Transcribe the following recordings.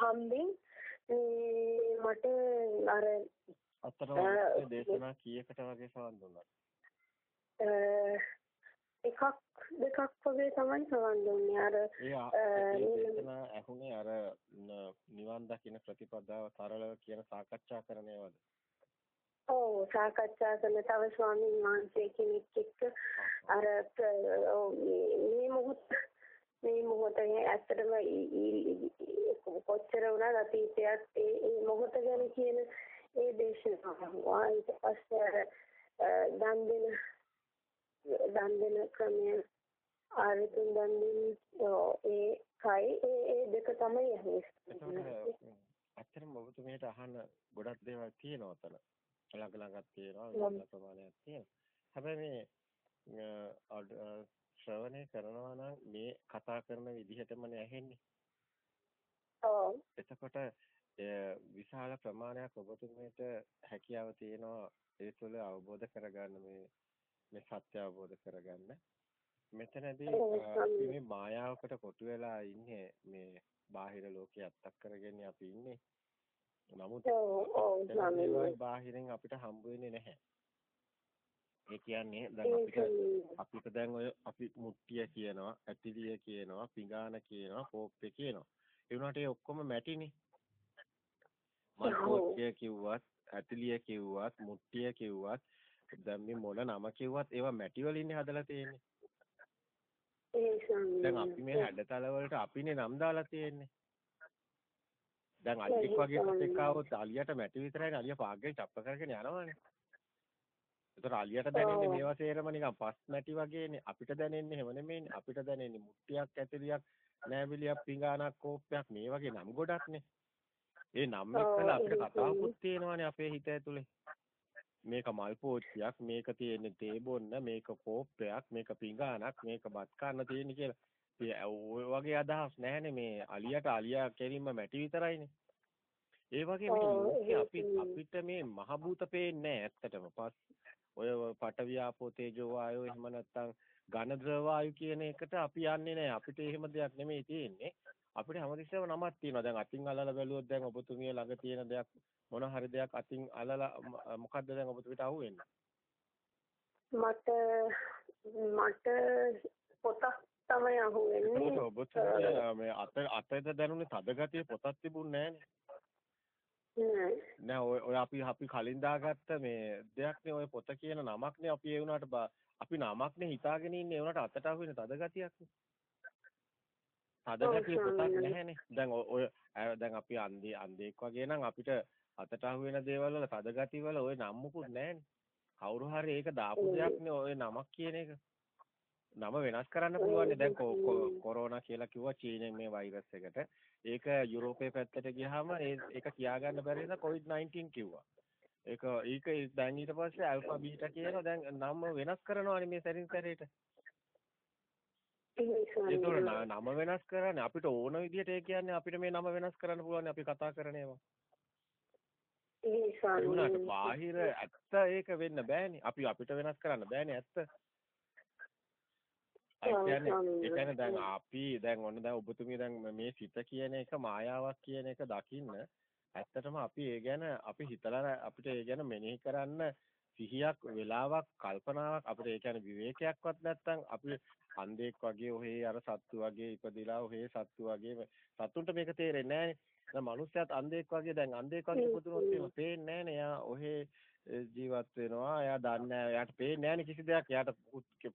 හම්බෙන් මට අර අතර දේශනා කීයකට වගේ සවන් දුන්නා? එකක් දෙකක් වගේ තමයි සවන් දුන්නේ අර දේශනා ඇහුනේ අර නිවන් දකින්න ප්‍රතිපදාව සරලව කියන සාකච්ඡා කරන ඒවාද? ඔව් සාකච්ඡා කරන තව ස්වාමීන් වහන්සේ කෙනෙක් එක්ක අර මේ මොහොත මේ මොහොතේ ඇත්තටම කොච්චර වුණත් අතීතයක් ඒ මොහොත ගැන කියන ඒ දේශනාව ඊට පස්සේ දන් දෙන දන් දෙන ක්‍රමය ආරතුන් දන් දෙන ඒ කයි ඒ ඒ දෙක තමයි. ඇත්තටම ඔබතුමියට අහන්න ගොඩක් දේවල් තියෙනවා අතන. ළඟ ළඟක් තියෙනවා ප්‍රමාණයක් තියෙනවා. හැබැයි මේ ශ්‍රවණය කරනවා නම් මේ කතා කරන විදිහටමනේ ඇහෙන්නේ. ඔව්. එතකොට විශාල ප්‍රමාණයක් ඔබතුමීට හැකියාව තියෙනවා ඒ තුළ අවබෝධ කරගන්න මේ මේ සත්‍ය අවබෝධ කරගන්න. මෙතනදී අපි මේ මායාවකට කොටු වෙලා ඉන්නේ මේ බාහිර ලෝකයේ අත්තක් කරගෙන අපි ඉන්නේ. නමුත් බාහිරින් අපිට හම්බ වෙන්නේ නැහැ. ඒ කියන්නේ දැන් අපිට අපිට දැන් ඔය අපි මුට්ටිය කියනවා, ඇතිලිය කියනවා, පිඟාන කියනවා, කෝප්පේ කියනවා. ඒ වුණාට ඒ ඔක්කොම මැටිනේ. මල් කෝච්චිය කිව්වත්, ඇතිලිය කිව්වත්, මුට්ටිය කිව්වත්, දැන් මේ මොන නම කිව්වත් ඒවා මැටි වලින් හදලා තියෙන්නේ. දැන් අපි මේ හැඩතල වලට අපිනේ නම් දාලා තියෙන්නේ. දැන් අලියෙක් වගේ පුතෙක් ආවොත් අලියට මැටි විතරයි අලිය පාග්ගෙන් චප්ප කරගෙන යනවනේ. ඒතර අලියට දැනෙන්නේ මේවා සේරම නිකන් පස් නැටි වගේනේ. අපිට දැනෙන්නේ එහෙම නෙමෙයිනේ. අපිට දැනෙන්නේ මුට්ටියක් ඇතිරියක් නෑබිලියක් පිඟානක් කෝප්පයක් මේ වගේ නම් ගොඩක්නේ. ඒ නම් එක්කලා අපිට කතාවකුත් තියෙනවානේ අපේ හිත ඇතුලේ. මේක මල් පෝච්චියක්, මේක තියෙන්නේ තේ බොන්න, මේක කෝප්පයක්, මේක පිඟානක්, මේක බත් කන්න තියෙන්නේ කියලා. ඔය වගේ අදහස් නැහැනේ මේ අලියට අලියා කෙලින්ම මැටි විතරයිනේ. ඒ වගේ මේ අපි අපිට මේ මහ භූත පේන්නේ ඇත්තටම. පස් ඔය පඨවි ආපෝ තේජෝ වායෝ එහෙම නැත්නම් ඝන ද්‍රව වායු කියන එකට අපි යන්නේ නැහැ. අපිට එහෙම දෙයක් නෙමෙයි තියෙන්නේ. අපිට හැමතිස්සෙම නමක් තියෙනවා. දැන් අතින් අල්ලලා බැලුවොත් දැන් ඔබතුමිය ළඟ තියෙන දෙයක් මොන හරි දෙයක් අතින් අල්ලලා මොකද්ද දැන් ඔබතුමියට අහුවෙන්නේ? මට මට පොතක් තමයි අහුවෙන්නේ. ඔබතුමිය මේ අත අතේද දැනුනේ තද ගතිය පොතක් තිබුණේ නැහනේ. නෑ ඔය අපි අපි කලින් දාගත්ත මේ දෙයක්නේ ඔය පොත කියන නමක්නේ අපි ඒ වුණාට අපි නමක්නේ හිතාගෙන ඉන්නේ ඒ වුණාට අතට අහුවෙන තද ගතියක්නේ. තද ගතිය පොතක් නැහැනේ. දැන් ඔය දැන් අපි අන්දේ අන්දේක් වගේ නම් අපිට අතට අහුවෙන දේවල් වල තද ගති වල ඔය නම් මුකුත් නැහැනේ. කවුරු හරි ඒක දාපු දෙයක්නේ ඔය නමක් කියන එක. නම වෙනස් කරන්න පුළුවන් දැන් කොරෝනා කියලා කිව්වා චීනෙන් මේ වෛරස් එකට. ඒක යුරෝපයේ පැත්තට ගියාම ඒක කියාගන්න බැරි නිසා COVID-19 කිව්වා. ඒක ඒක දැන් ඊට පස්සේ ඇල්ෆා බීටා කියන දැන් නම වෙනස් කරනවානේ මේ සැරින් සැරේට. ඒතකොට නම වෙනස් කරන්නේ අපිට ඕන විදිහට ඒ කියන්නේ අපිට මේ නම වෙනස් කරන්න පුළුවන් අපි කතා කරන ඒවා. ඒ වුණාට බාහිර ඇත්ත ඒක වෙන්න බෑනේ. අපි අපිට වෙනස් කරන්න බෑනේ ඇත්ත. ඒ කියන්නේ ඒ කියන්නේ දැන් අපි දැන් ඔන්න දැන් ඔබතුමිය දැන් මේ සිත කියන එක මායාවක් කියන එක දකින්න ඇත්තටම අපි ඒ ගැන අපි හිතලා අපිට ඒ ගැන මෙනෙහි කරන්න සිහියක් වෙලාවක් කල්පනාවක් අපිට ඒ කියන්නේ විවේකයක්වත් නැත්තම් අපි අන්ධෙක් වගේ ඔහේ අර සත්තු වගේ ඉපදිලා ඔහේ සත්තු වගේ සත්තුන්ට මේක තේරෙන්නේ නැහනේ. දැන් මිනිස්සයාත් අන්ධෙක් වගේ දැන් අන්ධෙක් වගේ ඉපදුනොත් එහෙම පේන්නේ නැහනේ. එයා ඔහේ ජීවත් වෙනවා. එයා දන්නේ නැහැ. එයාට පේන්නේ නැහනේ කිසි දෙයක්. එයාට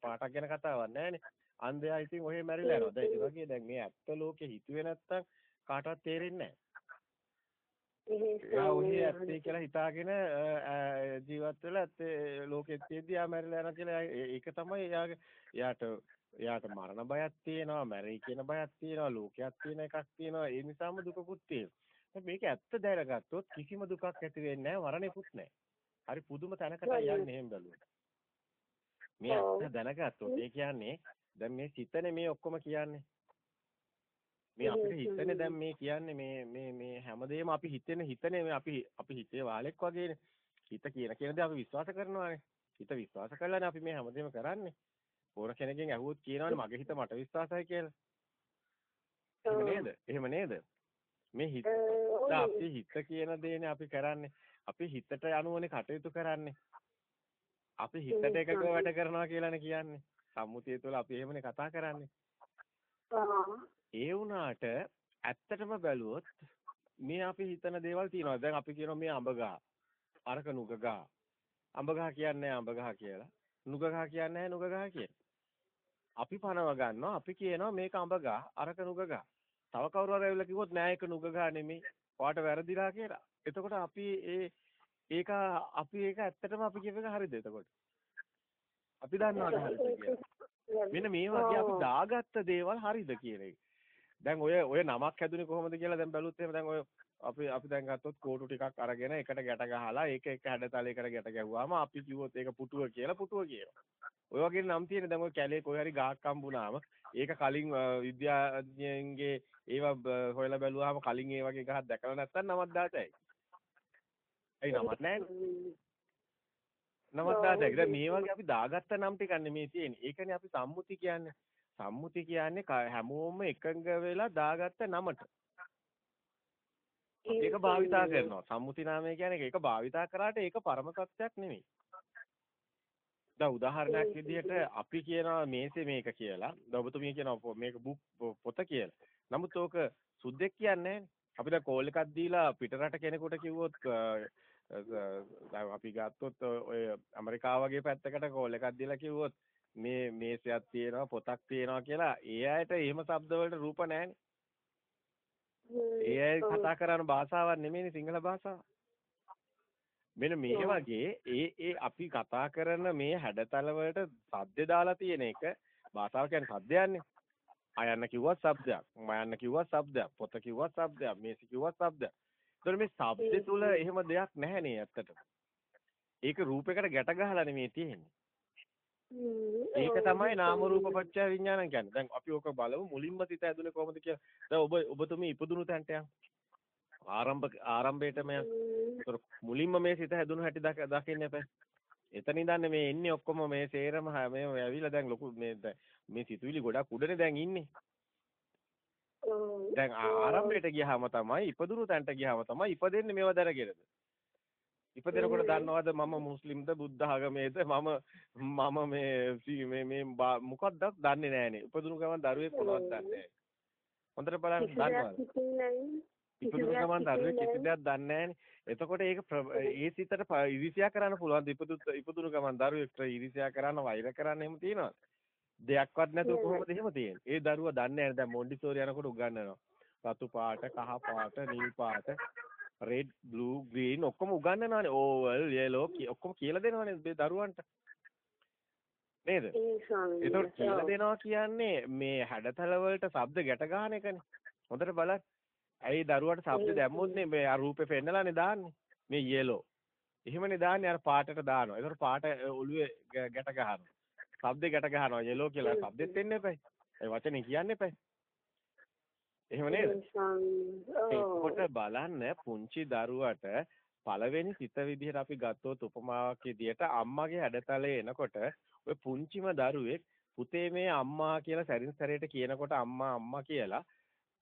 පාටක් ගැන කතාවක් නැහනේ. අන්ධයා ඉතින් ඔහේ මැරිලා යනවා. දැන් ඒ වගේ දැන් මේ ඇත්ත ලෝකේ හිතුවේ නැත්තම් කාටවත් තේරෙන්නේ නැහැ. ඔහේ ඇත්තේ කියලා හිතාගෙන ජීවත් වෙලා ඇත්තේ ලෝකෙත් තියෙද්දි එයා මැරිලා යනවා කියලා ඒක තමයි එයාගේ එයාට එයාට මරණ බයක් තියෙනවා, මැරෙයි කියන බයක් තියෙනවා, ලෝකයක් තියෙන එකක් තියෙනවා. ඒ නිසාම දුකකුත් තියෙනවා. මේක ඇත්ත දැනගත්තොත් කිසිම දුකක් ඇති වෙන්නේ නැහැ, මරණයකුත් නැහැ. හරි පුදුම තැනකට යන්නේ එහෙම බැලුවොත්. මේ ඇත්ත දැනගත්තොත් ඒ කියන්නේ දැන් මේ සිතනේ මේ ඔක්කොම කියන්නේ. මේ අපිට හිතනේ දැන් මේ කියන්නේ මේ මේ මේ හැමදේම අපි හිතෙන හිතනේ අපි අපි හිතේ වාලෙක් වගේනේ. හිත කියන කියන දේ අපි විශ්වාස කරනවානේ. හිත විශ්වාස කළානේ අපි මේ හැමදේම කරන්නේ. ඕන කෙනකින් ඇහුවොත් කියනවනේ මගේ හිත මට විශ්වාසයි කියලා. එහෙම නේද? එහෙම නේද? මේ හිත අපි හිත කියන දේනේ අපි කරන්නේ. අපි හිතට අනුවනේ කටයුතු කරන්නේ. අපි හිතට එකක වැඩ කරනවා කියලානේ කියන්නේ. සම්මුතිය තුළ අපි එහෙමනේ කතා කරන්නේ. ඒ වුණාට ඇත්තටම බැලුවොත් මේ අපි හිතන දේවල් තියෙනවා. දැන් අපි කියනවා මේ අඹ ගහ. අරක නුග ගහ. අඹ ගහ කියන්නේ අඹ ගහ කියලා. නුග ගහ කියන්නේ නුග ගහ කියලා. අපි පනව ගන්නවා. අපි කියනවා මේක අඹ ගහ. අරක නුග ගහ. තව කවුරු හරි ඇවිල්ලා කිව්වොත් නෑ ඒක නුග ගහ නෙමෙයි. ඔයාට වැරදිලා කියලා. එතකොට අපි ඒ ඒක අපි ඒක ඇත්තටම අපි කියව එක හරිද එතකොට? අපි දන්නවද හරිද කියලා? මෙන්න මේ වගේ අපි දාගත්ත දේවල් හරිද කියන එක. දැන් ඔය ඔය නමක් හැදුනේ කොහොමද කියලා දැන් බැලුවොත් එහෙම දැන් ඔය අපි අපි දැන් ගත්තොත් කෝටු ටිකක් අරගෙන එකට ගැට ගහලා ඒක එක හැඩතලයකට ගැට ගැහුවාම අපි කිව්වොත් ඒක පුටුව කියලා පුටුව කියනවා. ඔය වගේ නම් තියෙන දැන් ඔය කැලේ කොයි හරි ගහක් හම්බුනාම ඒක කලින් විද්‍යාඥයන්ගේ ඒවා හොයලා බැලුවාම කලින් ඒ වගේ ගහක් දැකලා නැත්නම් නමක් දාතයි. ඇයි නමක් නැහැ නමක් දාතයි. දැන් මේ වගේ අපි දාගත්ත නම් ටිකක් නෙමේ තියෙන්නේ. ඒකනේ අපි සම්මුති කියන්නේ. සම්මුති කියන්නේ හැමෝම එකඟ වෙලා දාගත්ත නමට. ඒක භාවිතා කරනවා. සම්මුති නාමය කියන්නේ ඒක භාවිතා කරාට ඒක පරම සත්‍යයක් නෙමෙයි. දැන් උදාහරණයක් විදිහට අපි කියනවා මේසේ මේක කියලා. දැන් ඔබතුමිය කියනවා මේක පොත කියලා. නමුත් ඕක සුද්දෙක් කියන්නේ අපි දැන් කෝල් එකක් දීලා පිටරට කෙනෙකුට කිව්වොත් අපි ගත්තොත් ඔය ඇමරිකාව වගේ පැත්තකට කෝල් එකක් දීලා කිව්වොත් මේ මේසයක් තියෙනවා පොතක් තියෙනවා කියලා ඒ අයට එහෙම શબ્ද වලට රූප නැහැනේ. ඒ කතා කරන භාෂාවක් නෙමෙයිනේ සිංහල භාෂාව. මෙන්න මේ වගේ ඒ ඒ අපි කතා කරන මේ හැඩතල වලට සද්ද දාලා තියෙන එක භාෂාව කියන්නේ සද්දයන්නේ. අයන්න කිව්වත් શબ્දයක්, මයන්න කිව්වත් શબ્දයක්, පොත කිව්වත් શબ્දයක්, මේසි කිව්වත් શબ્දයක්. ඒතර මේ શબ્ද තුල එහෙම දෙයක් නැහැ නේ ඇත්තටම. ඒක රූපයකට ගැට ගහලා නෙමෙයි තියෙන්නේ. ඒක තමයි නාම රූප පත්‍ය විඥානං කියන්නේ. දැන් අපි ඕක බලමු මුලින්ම සිත ඇදුනේ කොහොමද කියලා. දැන් ඔබ ඔබතුමී ඉපදුණු තැනට යන්න. ආරම්භ ආරම්භයටම යන්න. මුලින්ම මේ සිත හැදුණු හැටි දකින්න එපා. එතන ඉඳන් මේ එන්නේ ඔක්කොම මේ සේරම මේ ඇවිල්ලා දැන් ලොකු මේ මේ සිතුවිලි ගොඩක් උඩනේ දැන් ඉන්නේ. දැන් ආරම්භයට ගියාම තමයි ඉපදුණු තැනට ගියාම තමයි ඉපදෙන්නේ මේව දැනගෙනද. ඉපදෙනකොට දන්නවද මම මුස්ලිම්ද බුද්ධ ආගමේද මම මම මේ මේ මේ මොකක්ද දන්නේ නැහනේ. ඉපදුණු ගමන් දරුවෙක් මොනවද දන්නේ. හොඳට බලන්න දන්නවද? ඉපදුණු ගමන් දරුවෙක් කිසි දෙයක් දන්නේ නැහනේ. එතකොට ඒක ඒ සිතට ඉරිසියා කරන්න පුළුවන්. ඉපදු ඉපදුණු ගමන් දරුවෙක්ට ඉරිසියා කරන්න වෛර කරන්න එහෙම තියනවද? දෙයක්වත් නැතුව කොහොමද එහෙම තියෙන්නේ? ඒ දරුවා දන්නේ නැහැ දැන් මොන්ඩිසෝරි යනකොට උගන්වනවා. රතු පාට, කහ පාට, නිල් පාට, රෙඩ්, බ්ලූ, ග්‍රීන් ඔක්කොම උගන්වනවානේ. ඕවල්, යෙලෝ ඔක්කොම කියලා දෙනවානේ මේ දරුවන්ට. නේද? ඒතකොට කියලා දෙනවා කියන්නේ මේ හැඩතල වලට ශබ්ද ගැට ගන්න එකනේ. හොඳට බලන්න. ඇයි දරුවට ශබ්ද දැම්මොත් නේ මේ අර රූපේ පෙන්නලානේ දාන්නේ. මේ යෙලෝ. එහෙමනේ දාන්නේ අර පාටට දානවා. ඒතකොට පාට ඔළුවේ ගැට ගන්නවා. ශබ්දේ ගැට ගන්නවා yellow කියලා ශබ්දෙත් එන්න එපයි. ඒ වචනේ කියන්න එපයි. එහෙම නේද? ඒකට බලන්න පුංචි දරුවට පළවෙනි සිත විදිහට අපි ගත්තොත් උපමාවක් විදිහට අම්මගේ හැඩතලේ එනකොට ඔය පුංචිම දරුවෙක් පුතේ මේ අම්මා කියලා සැරින් සැරේට කියනකොට අම්මා අම්මා කියලා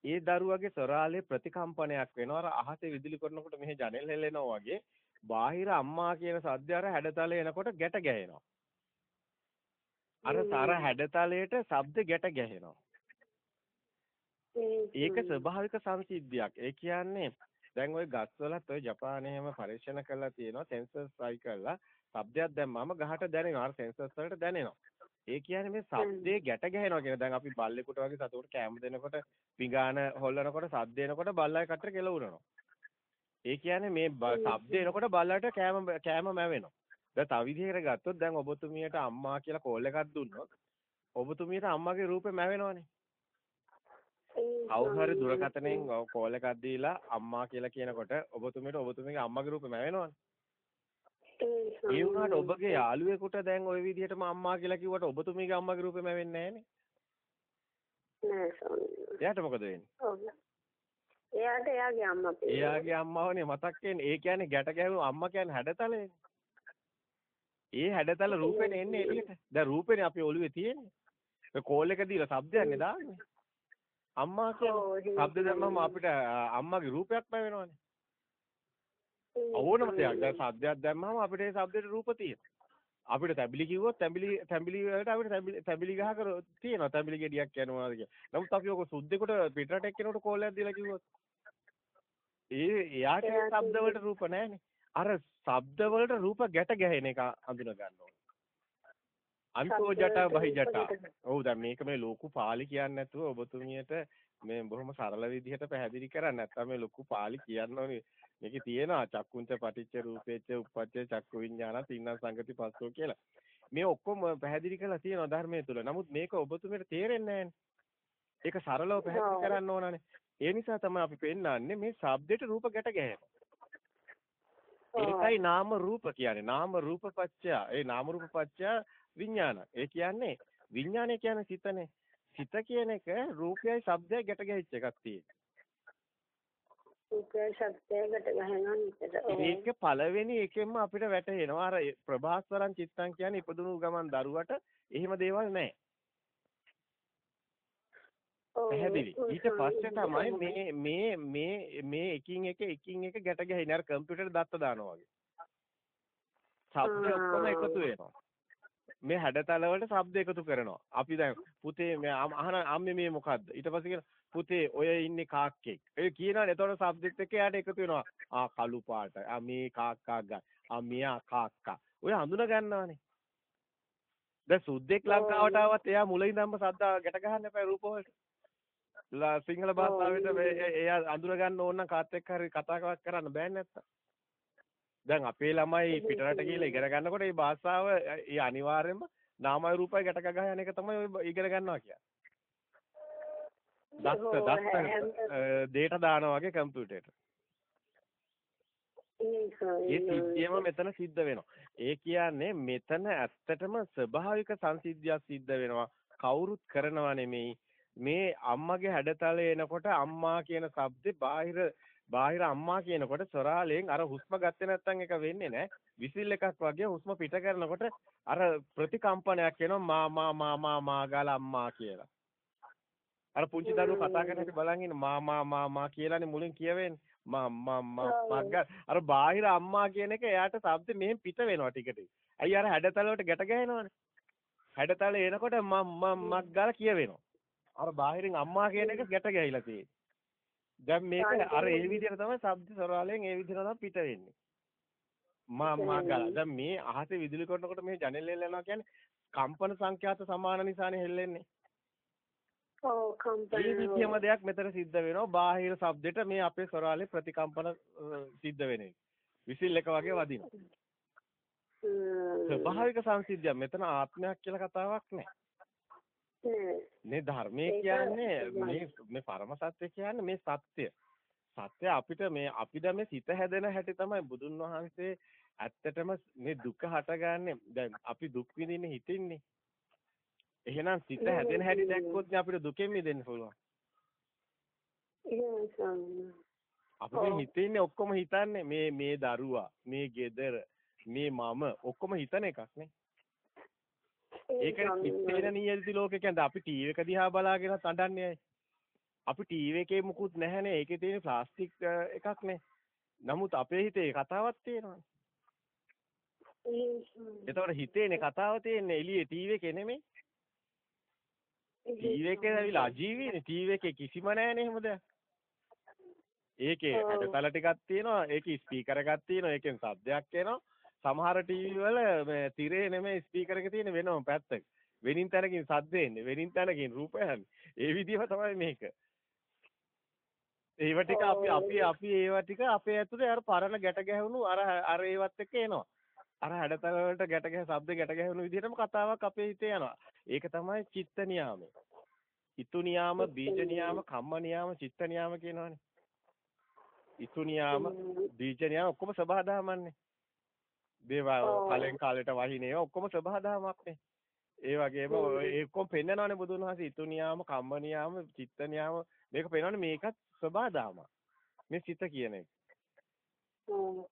ඒ දරුවගේ සොරාලේ ප්‍රතිකම්පනයක් වෙනවා. අර අහසේ විදුලි කරනකොට මෙහි ජනෙල් හෙලෙනවා වගේ බාහිර අම්මා කියන සද්ද අර හැඩතලේ එනකොට ගැට ගැහෙනවා. අර තර හැඩතලයට ශබ්ද ගැට ගැහෙනවා. ඒක ස්වභාවික සංසිද්ධියක්. ඒ කියන්නේ දැන් ওই ගස්වලත් ওই ජපානයේම පරීක්ෂණ කරලා තියෙනවා සෙන්සර්ස් ට්‍රයි කරලා ශබ්දයක් දැම්මම ගහට දැනෙනවා. අර සෙන්සර්ස් වලට දැනෙනවා. ඒ කියන්නේ මේ ශබ්දේ ගැට ගැහෙනවා කියන දැන් අපි බල්ලෙකුට වගේ සතුට කැම දෙනකොට පිඟාන හොල්ලනකොට ශබ්ද එනකොට බල්ලයි කටට කෙලවුනනවා. ඒ කියන්නේ මේ ශබ්ද එනකොට බල්ලට කෑම කෑම මැවෙනවා. දැන් තව විදිහකට ගත්තොත් දැන් ඔබතුමියට අම්මා කියලා කෝල් එකක් දුන්නොත් ඔබතුමියට අම්මාගේ රූපේ මැවෙනවනේ. කවුරු හරි දුරකථනයෙන් කෝල් එකක් දීලා අම්මා කියලා කියනකොට ඔබතුමීට ඔබතුමීගේ අම්මාගේ රූපෙම වෙනවනේ. ඒ වුණාට ඔබගේ යාළුවෙකුට දැන් ওই විදිහටම අම්මා කියලා කිව්වට ඔබතුමීගේ අම්මාගේ රූපෙම වෙන්නේ නැහනේ. එයාට මොකද වෙන්නේ? එයාට එයාගේ අම්මා එයාගේ අම්මාවනේ මතක් වෙන්නේ. ඒ කියන්නේ ගැට ගැහුණු අම්මා කියන්නේ හැඩතලනේ. ඒ හැඩතල රූපෙනේ එන්නේ එළියට. දැන් රූපෙනේ අපි ඔළුවේ තියෙන්නේ. ඔය කෝල් එක දීලා shabdයන්නේ දාන්නේ. අම්මා ශබ්ද දැම්මම අපිට අම්මාගේ රූපයක් නැවෙනවනේ. ඕනම දෙයක් දැන් ශබ්දයක් දැම්මම අපිට ඒ ශබ්දෙට රූප තියෙනවා. අපිට තැඹිලි කිව්වොත් තැඹිලි තැඹිලි වලට අපිට තැඹිලි ගහක තියෙනවා තැඹිලි ගෙඩියක් යනවා කියලා. නමුත් අපි ඔක සුද්දෙකුට පිටරට එක්කෙනෙකුට කෝලයක් දීලා කිව්වොත් ඒ එයාට ශබ්ද වලට රූප නැහැනේ. අර ශබ්ද වලට රූප ගැට ගැහෙන එක අඳුන ගන්න ඕනේ. අන්තෝ ජට බහි ජට. ඔව් දැන් මේක මේ ලෝකු පාලි කියන්නේ නැතුව ඔබතුමියට මේ බොහොම සරල විදිහට පැහැදිලි කරන්නේ නැත්නම් මේ ලොකු පාලි කියන්න ඕනේ මේකේ තියෙනවා චක්කුංච පටිච්ච රූපේච්ච උප්පච්ච චක්කු විඤ්ඤාණ තින්න සංගති පස්සෝ කියලා. මේ ඔක්කොම පැහැදිලි කරලා තියෙනවා ධර්මයේ තුල. නමුත් මේක ඔබතුමීට තේරෙන්නේ ඒක සරලව පැහැදිලි කරන්න ඕනනේ. ඒ නිසා තමයි අපි පෙන්නන්නේ මේ ශබ්දෙට රූප ගැට ගැහෙනවා. ඒකයි නාම රූප කියන්නේ. නාම රූප පත්‍ය. ඒ නාම රූප පත්‍ය විඥාන. ඒ කියන්නේ විඥානය කියන්නේ සිතනේ. සිත කියන එක රූපයයි ශබ්දයයි ගැට ගැහිච්ච එකක් තියෙන්නේ. රූපය ශබ්දයකට ගහනවා නිතර. ඒක පළවෙනි එකෙන්ම අපිට වැටහෙනවා අර ප්‍රභාස්වරං චිත්තං කියන්නේ ඉපදුණු ගමන් දරුවට එහෙම දේවල් නැහැ. පැහැදිලි. ඊට පස්සේ තමයි මේ මේ මේ මේ එකින් එක එකින් එක ගැට ගැහිනේ අර කම්පියුටර් දත්ත දානවා වගේ. ශබ්ද ඔක්කොම එකතු වෙනවා. මේ හැඩතල වලට ශබ්ද එකතු කරනවා. අපි දැන් පුතේ මේ අහන අම්මේ මේ මොකද්ද? ඊට පස්සේ කියන පුතේ ඔය ඉන්නේ කාක්කෙක්. ඒ කියනවානේ එතකොට ශබ්දෙත් එක්ක එයාට එකතු වෙනවා. ආ කළු පාට. ආ මේ කාක්කා ගන්න. ආ මියා කාක්කා. ඔය හඳුන ගන්නවානේ. දැන් සුද්දෙක් ලංකාවට ආවත් එයා මුලින් ඉඳන්ම සද්දා ගැට ගහන්න එපා රූප වලට. සිංහල භාෂාවෙට එයා අඳුර ගන්න ඕන නම් කාත් එක්ක හරි කතා කරන්න බෑනේ නැත්තම්. දැන් අපේ ළමයි පිටරට ගිහලා ඉගෙන ගන්නකොට මේ භාෂාව ඒ අනිවාර්යයෙන්ම නාමයි රූපයි ගැට ගහ යන එක තමයි ඔය ඉගෙන ගන්නවා කියන්නේ. දස්ත දස්ත දේට දානවා වගේ කම්පියුටරේට. ඒ සිද්ධියම මෙතන සිද්ධ වෙනවා. ඒ කියන්නේ මෙතන ඇත්තටම ස්වභාවික සංසිද්ධියක් සිද්ධ වෙනවා. කවුරුත් කරනවා නෙමෙයි. මේ අම්මගේ හැඩතල එනකොට අම්මා කියන શબ્දේ බාහිර බාහිර අම්මා කියනකොට සොරාලෙන් අර හුස්ම ගත්තේ නැත්නම් එක වෙන්නේ නැහැ. විසිල් එකක් වගේ හුස්ම පිට කරනකොට අර ප්‍රතිකම්පනයක් එනවා මා මා මා මා මා ගාලා අම්මා කියලා. අර පුංචි දරුවෝ කතා කරන හැටි බලන් ඉන්න මා මා මා මා කියලානේ මුලින් කියවෙන්නේ. මා මා මා අර බාහිර අම්මා කියන එක එයාට શબ્ද මෙහෙන් පිට වෙනවා ටික ටික. අයි අර හැඩතල වලට ගැට ගැහෙනවනේ. හැඩතල එනකොට මම් මම් මක් ගාලා කියවෙනවා. අර බාහිරින් අම්මා කියන එක ගැට ගැහිලා තියෙන්නේ. දැන් මේක අර ඒ විදිහට තමයි ශබ්ද සරාලයෙන් ඒ විදිහට තමයි පිට වෙන්නේ. මා මා ගාලා. දැන් මේ අහසේ විදුලි කරනකොට මේ ජනෙලෙන් යනවා කියන්නේ කම්පන සංඛ්‍යාත සමාන නිසානේ හෙල්ලෙන්නේ. ඔව් කම්පන. දෙයක් මෙතන සිද්ධ වෙනවා. බාහිර ශබ්දෙට මේ අපේ ස්වරාලේ ප්‍රතිකම්පන සිද්ධ වෙන එක. විසිල් එක වගේ වදිනවා. ස්වභාවික සංසිද්ධියක්. මෙතන ආත්මයක් කියලා කතාවක් නැහැ. මේ ධර්මයේ කියන්නේ මේ මේ පරම සත්‍ය කියන්නේ මේ සත්‍ය. සත්‍ය අපිට මේ අපිට මේ සිත හැදෙන හැටි තමයි බුදුන් වහන්සේ ඇත්තටම මේ දුක හටගන්නේ දැන් අපි දුක් විඳින්නේ හිතින්නේ. එහෙනම් සිත හැදෙන හැටි දැක්කොත් අපිට දුකෙන් මිදෙන්න පුළුවන්. අපිට හිතෙන්නේ ඔක්කොම හිතන්නේ මේ මේ දරුවා, මේ ගෙදර, මේ මම ඔක්කොම හිතන එකක් නේ. ඒක නිත්‍යන නියති ලෝකේ කියන්නේ අපි ටීවී එක දිහා බලාගෙනත් අඬන්නේ අපි ටීවී එකේ මුකුත් නැහැනේ. ඒකේ තියෙන ප්ලාස්ටික් එකක්නේ. නමුත් අපේ හිතේ කතාවක් තියෙනවානේ. එතකොට හිතේනේ කතාව තියෙන්නේ එළියේ ටීවී එකේ නෙමෙයි. ටීවී එකේ ඇවිල්ලා අජීවීනේ. ටීවී එකේ කිසිම නැහැනේ එහෙම දෙයක්. ඒකේ ඇටතල ටිකක් තියෙනවා. ඒකේ ස්පීකර් එකක් තියෙනවා. ඒකෙන් සද්දයක් එනවා. සමහර ටීවී වල මේ තිරේ නෙමෙයි ස්පීකර් එක තියෙන වෙනම පැත්තක. වෙනින් තැනකින් සද්ද එන්නේ. වෙනින් තැනකින් රූප යන්නේ. ඒ විදිහම තමයි මේක. ඒව ටික අපි අපි අපි ඒව ටික අපේ ඇතුලේ අර පරණ ගැට ගැහුණු අර අර ඒවත් එක්ක එනවා. අර හැඩතල වලට ගැට ගැහ ශබ්ද ගැට ගැහුණු විදිහටම කතාවක් අපේ හිතේ යනවා. ඒක තමයි චිත්ත නියාමය. ඉතු නියාම, බීජ නියාම, කම්ම නියාම, චිත්ත නියාම කියනවනේ. ඉතු නියාම, බීජ නියාම ඔක්කොම සබහාදාමන්නේ. දේවල් කලෙන් කාලෙට වහින ඔක්කොම ස්වභාවධර්මයක්නේ. ඒ වගේම ඒ ඔක්කොම පෙන්නනවානේ බුදුන් වහන්සේ ඊතු නියාම, කම්ම නියාම, චිත්ත නියාම මේක පෙන්නන්නේ මේකත් ස්වභාවධර්ම. මේ සිත කියන එක.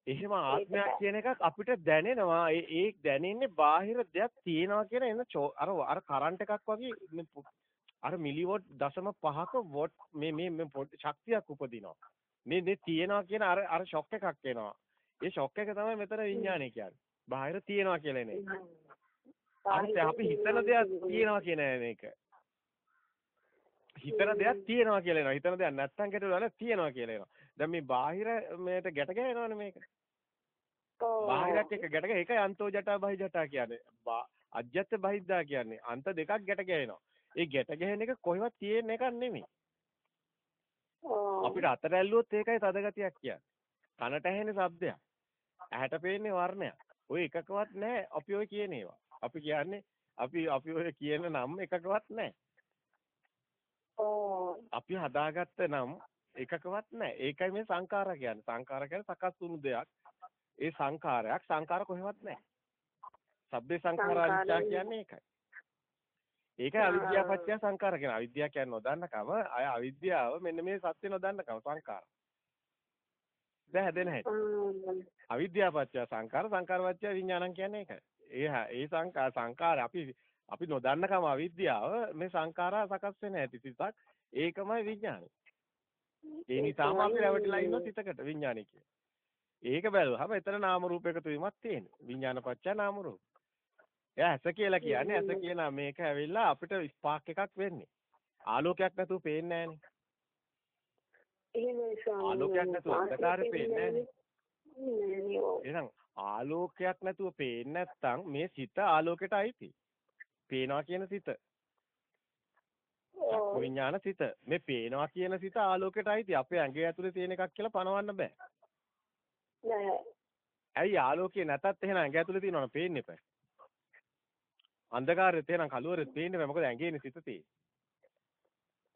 එහෙම ආත්මයක් කියන එකක් අපිට දැනෙනවා. ඒ ඒ දැනෙන්නේ බාහිර දෙයක් තියෙනවා කියන එන අර අර කරන්ට් එකක් වගේ අර මිලිවොට් දශම 5ක වොට් මේ මේ මේ ශක්තියක් උපදිනවා. මේ මේ තියෙනවා කියන අර අර ෂොක් එකක් එනවා. ඒ ෂොක් එක තමයි මෙතන විඥානය කියන්නේ. බාහිර තියෙනවා කියලා නේ. අනිත් අපි හිතන දෙයක් තියෙනවා කියන එක. හිතන දෙයක් තියෙනවා කියලා එනවා. හිතන දෙයක් නැත්තම් ගැටලුවා තියෙනවා කියලා එනවා. දැන් මේ බාහිර මේට ගැට ගහනවනේ මේක. බාහිරත් එක්ක ගැට ගහ ඒකයි අන්තෝ ජටා බහි ජටා කියන්නේ. අජ්‍යත් බහිද්දා කියන්නේ අන්ත දෙකක් ගැට ගහනවා. ඒ ගැට ගැහෙන එක කොහෙවත් තියෙන එකක් නෙමෙයි. අපිට අතට ඇල්ලුවොත් ඒකයි තදගතියක් කියන්නේ. කනට ඇහෙන ශබ්දයක්. ඇහැට පේන්නේ වර්ණයක්. ඔය එකකවත් නැහැ අපි ඔය කියන ඒවා. අපි කියන්නේ අපි අපි ඔය කියන නම් එකකවත් නැහැ. අපි හදාගත්ත නම් එකකවත් නැහැ. ඒකයි මේ සංඛාර කියන්නේ. සංඛාර කියන්නේ සකස් වුණු දෙයක්. ඒ සංඛාරයක් සංඛාර කොහෙවත් නැහැ. සබ්බේ සංඛාරානිච්චා කියන්නේ ඒකයි. ඒකයි අවිද්‍යාව පත්‍ය සංඛාර කියන. අවිද්‍යාව කියන්නේ නොදන්නකම, අය අවිද්‍යාව මෙන්න මේ සත්‍ය නොදන්නකම සංඛාර. දැන් හැදෙන හැටි. සංඛාර, සංඛාර පත්‍ය විඥානං කියන්නේ ඒකයි. ඒ ඒ සංඛාර සංඛාර අපි අපි නොදන්නකම අවිද්‍යාව මේ සංඛාරා සකස් වෙන හැටි සිතක් ඒකමයි විඥානය. ඒ නිසාම අපි රැවටිලා ඉන්න සිතකට විඥානය කියන්නේ. ඒක බැලුවහම එතන නාම රූප එකතු වීමක් තියෙනවා. විඥාන පත්‍ය නාම රූප. එයා ඇස කියලා කියන්නේ ඇස කියන මේක ඇවිල්ලා අපිට ස්පාක් එකක් වෙන්නේ. ආලෝකයක් නැතුව පේන්නේ නැහනේ. ආලෝකයක් නැතුව අන්ධකාරෙ පේන්නේ. එහෙනම් ආලෝකයක් නැතුව පේන්නේ නැත්තම් මේ සිත ආලෝකයට අයිති. පේනවා කියන සිත. විඥාන සිත. මේ පේනවා කියන සිත ආලෝකයට අයිති. අපේ ඇඟේ ඇතුලේ තියෙන එකක් කියලා පනවන්න බෑ. නෑ. ඇයි ආලෝකේ නැතත් එහෙනම් ඇඟ ඇතුලේ තියෙනවනේ පේන්නේ නැහැ. අන්ධකාරෙත් එහෙනම් කළුවරෙත් පේන්නේ නැහැ. මොකද ඇඟේනේ සිත තියෙන්නේ.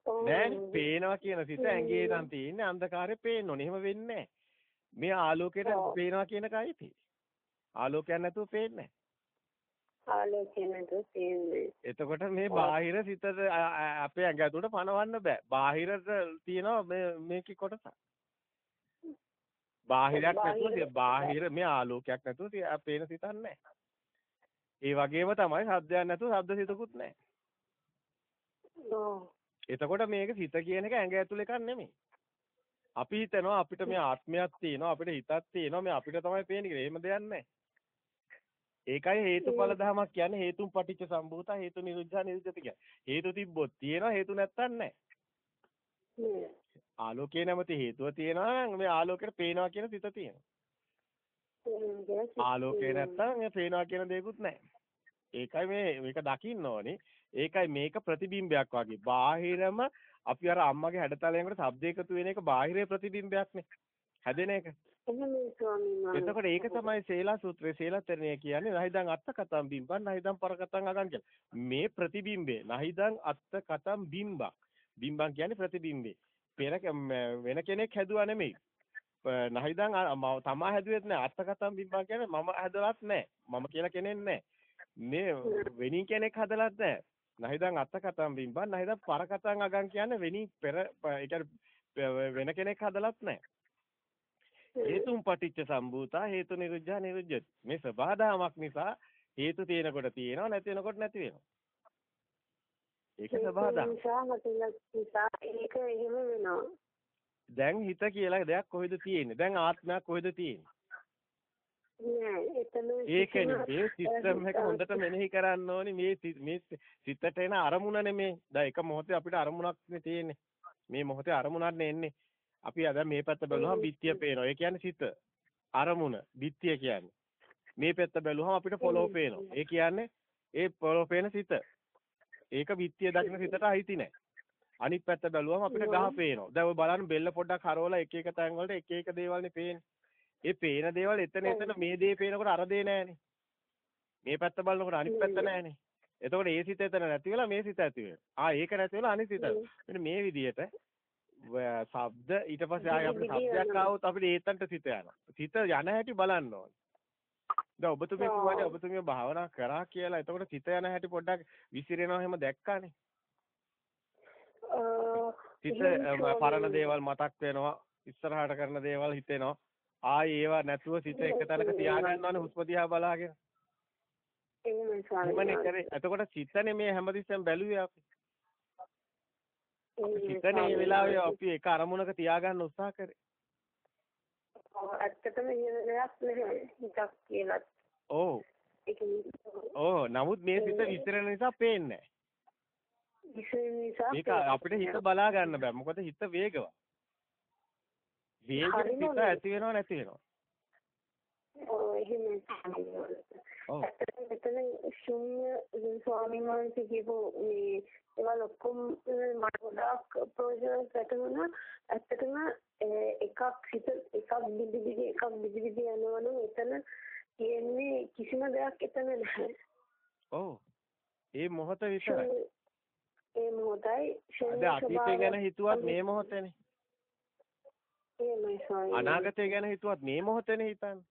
නෑනේ පේනවා කියන සිත ඇඟේ නම් තියෙන්නේ අන්ධකාරේ පේන්න ඕනේ. එහෙම වෙන්නේ. මේ ආලෝකයට පේනවා කියන එකයි තියෙන්නේ. ආලෝකයක් නැතුව පේන්නේ ආලෝකයක් නැතුව පේන්නේ. එතකොට මේ බාහිර සිතට අපේ ඇඟ ඇතුළට පනවන්න බෑ. බාහිරට තියෙනවා මේ මේකේ කොටස. බාහිරයක් නැතුව බාහිර මේ ආලෝකයක් නැතුව පේන සිතක් නැහැ. ඒ වගේම තමයි ශබ්දයක් නැතුව ශබ්ද සිතකුත් නැහැ. එතකොට මේක සිත කියන එක ඇඟ ඇතුළ එකක් නෙමෙයි. අපි හිතනවා අපිට මේ ආත්මයක් තියෙනවා අපිට හිතක් තියෙනවා මේ අපිට තමයි පේන්නේ කියලා. එහෙම දෙයක් නැහැ. ඒකයි හේතුඵල ධමයක් කියන්නේ හේතුන් පටිච්ච සම්භූත හේතු නිරුද්ධ නිරුද්ධති කියන්නේ. හේතු තිබ්බොත් තියෙනවා හේතු නැත්තම් නැහැ. ආලෝකයේ නැමැති හේතුව තියෙනවා නම් මේ ආලෝකයට පේනවා කියන සිත තියෙනවා. ආලෝකේ නැත්තම් මේ පේනවා කියන දෙයක්වත් නැහැ. ඒකයි මේ මේක දකින්න ඕනේ. ඒකයි මේක ප්‍රතිබිම්බයක් වගේ. බාහිරම අපි අර අම්මගේ හැඩතලයකට ශබ්ද එකතු වෙන එක බාහිරේ ප්‍රතිබිම්බයක්නේ. හැදෙන එක. එතකොට ඒක තමයි සේලා සූත්‍රයේ සේලාතරණය කියන්නේ නහිදං අත්ත කතම් බිම්බං නහිදං පර කතං අගං කියලා. මේ ප්‍රතිබිම්බේ නහිදං අත්ත කතම් බිම්බං. බිම්බං කියන්නේ ප්‍රතිබිම්බේ. පෙර වෙන කෙනෙක් හැදුවා නෙමෙයි. නහිදං තමා හැදුවෙත් නෑ අත්තකතම් බිම්බා කියන්නේ මම හැදලත් නෑ මම කියලා කෙනෙක් නෑ මේ වෙණි කෙනෙක් හදලත් නෑ නහිදං අත්තකතම් බිම්බා නහිදං පරකතම් අගන් කියන්නේ වෙණි පෙර ඒ වෙන කෙනෙක් හදලත් නෑ හේතුන් පටිච්ච සම්භූතා හේතු නිරුද්ධා නිරුද්ධති මේ සබහාදාමක් නිසා හේතු තියෙනකොට තියෙනවා නැති වෙනකොට නැති වෙනවා. ඒක සබහාදාම ඒක එහෙම වෙනවා. දැන් හිත කියලා දෙයක් කොහෙද තියෙන්නේ? දැන් ආත්මයක් කොහෙද තියෙන්නේ? ඒකනේ මේ සිස්ටම් එක හොඳට මෙනෙහි කරන්න ඕනි මේ මේ සිතට එන අරමුණ නෙමේ. දැන් එක මොහොතේ අපිට අරමුණක් නේ තියෙන්නේ. මේ මොහොතේ අරමුණක් එන්නේ. අපි අද මේ පැත්ත බැලුවම බිත්තිය පේනවා. ඒ කියන්නේ සිත. අරමුණ බිත්තිය කියන්නේ. මේ පැත්ත බැලුවම අපිට පොළොව පේනවා. ඒ කියන්නේ ඒ පොළොව පේන සිත. ඒක බිත්තිය දකින්න සිතට අයිති නෑ. අනිත් පැත්ත බැලුවම අපිට ගහ පේනවා. දැන් ඔය බලන්න බෙල්ල පොඩ්ඩක් හරවලා එක එක තැන් වලට එක එක දේවල්නේ පේන්නේ. ඒ පේන දේවල් එතන එතන මේ දේ පේනකොට අර දේ නෑනේ. මේ පැත්ත බලනකොට අනිත් පැත්ත නෑනේ. එතකොට ඒ සිත එතන නැති වෙලා මේ සිත ඇති වෙනවා. ආ ඒක නැති වෙලා අනිත් සිත. මෙන්න මේ විදිහට ශබ්ද ඊට පස්සේ ආය අපිට ශබ්දයක් ආවොත් අපිට ඒතන්ට සිත යනවා. සිත යන හැටි බලන්න ඕනේ. දැන් ඔබතුමිය කිව්වානේ ඔබතුමිය භාවනා කරා කියලා. එතකොට සිත යන හැටි පොඩ්ඩක් විසිරෙනවා එහෙම දැක්කානේ. හිත පරණ දේවල් මතක් වෙනවා ඉස්සරහට කරන දේවල් හිතෙනවා ආයේ ඒවා නැතුව සිත එක තැනක තියාගන්නවනේ හුස්ම දිහා බලාගෙන එහෙමනේ කරේ එතකොට සිතනේ මේ හැමතිස්සෙම බැලුවේ අපි හිතනේ මේ වෙලාවේ අපි එක අරමුණක තියාගන්න උත්සාහ කරේ. ඇත්තටම එහෙම දෙයක් නැහැ හිතක් කියලා. ඔව්. ඔව් නමුත් මේ සිත විසිරෙන නිසා පේන්නේ විසිරෙන නිසා මේක අපිට හිත බලා ගන්න බෑ. මොකද හිත වේගවත්. වේගෙන් සිත ඇති වෙනව නැති වෙනව. ඔව් එහෙම ඔව්. මෙතන ශුන්‍ය ස්වාමීන් වහන්සේ කියපු මේ ඒවා ඔක්කොම මට ගොඩාක් ප්‍රයෝජන වැටුණා. ඇත්තටම එකක් හිත එකක් බිදි බිදි එකක් බිදි බිදි යනවනම් එතන තියෙන්නේ කිසිම දෙයක් එතන නැහැ. ඔව්. ඒ මොහොත විතරයි. ඒ මොහොතයි අද අතීතය ගැන හිතුවත් මේ මොහොතේනේ. අනාගතය ගැන හිතුවත් මේ මොහොතේනේ හිතන්නේ.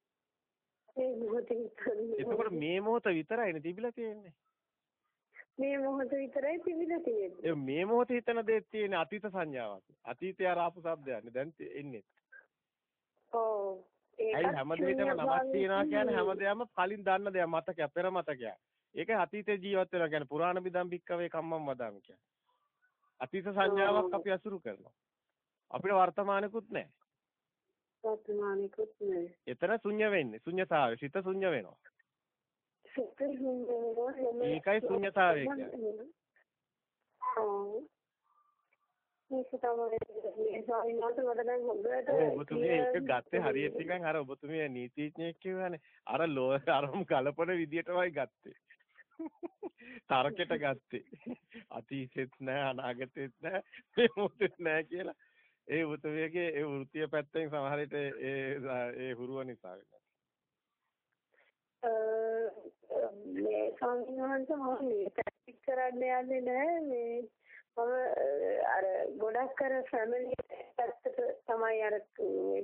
මේ මොහොතේ විතරයි. එතකොට මේ මොහොත විතරයිනේ තිබිලා තියෙන්නේ. මේ මොහොත විතරයි තිබිලා තියෙන්නේ. මේ මොහොතේ හිතන දේත් තියෙන්නේ අතීත සංඥාවක්. අතීතය ආපු શબ્දයක්නේ දැන් එන්නේ. ඔව්. ඇයි හැමදේටම නමක් තියනවා කියන්නේ හැමදේම කලින් දන්න දෙයක් මතකයක් පෙර මතකයක්. ඒක අතීතේ ජීවත් වෙනවා කියන්නේ පුරාණ බිදම් බික්කවේ කම්මම් වදාම කියන්නේ. අතීත සංඥාවක් අපි අසුරු කරනවා. අපිට වර්තමානෙකුත් නැහැ. වර්තමානෙකුත් නැහැ. එතන ශුන්‍ය වෙන්නේ. ශුන්‍යතාවය. සිත ශුන්‍ය වෙනවා. සිත ශුන්‍ය වෙනවා. ඒකයි ශුන්‍යතාවය කියන්නේ. ඔබතුමිය ඒක ගත්තේ හරියට නිකන් අර ඔබතුමිය නීතිඥයෙක් කියවනේ අර ලෝ අරම කලපන විදියටමයි ගත්තේ තරකෙට ගත්තේ අතීතෙත් නැහැ අනාගතෙත් නැහැ මේ මොහොතෙත් නැහැ කියලා ඒ ඔබතුමියගේ ඒ වෘත්තීය පැත්තෙන් සමහර විට ඒ ඒ හුරුව නිසා මේ ස්වාමීන් වහන්සේ මම මේ ප්‍රැක්ටිස් කරන්න යන්නේ නැහැ මේ මම අර ගොඩක් අර ෆැමිලි පැත්තට තමයි අර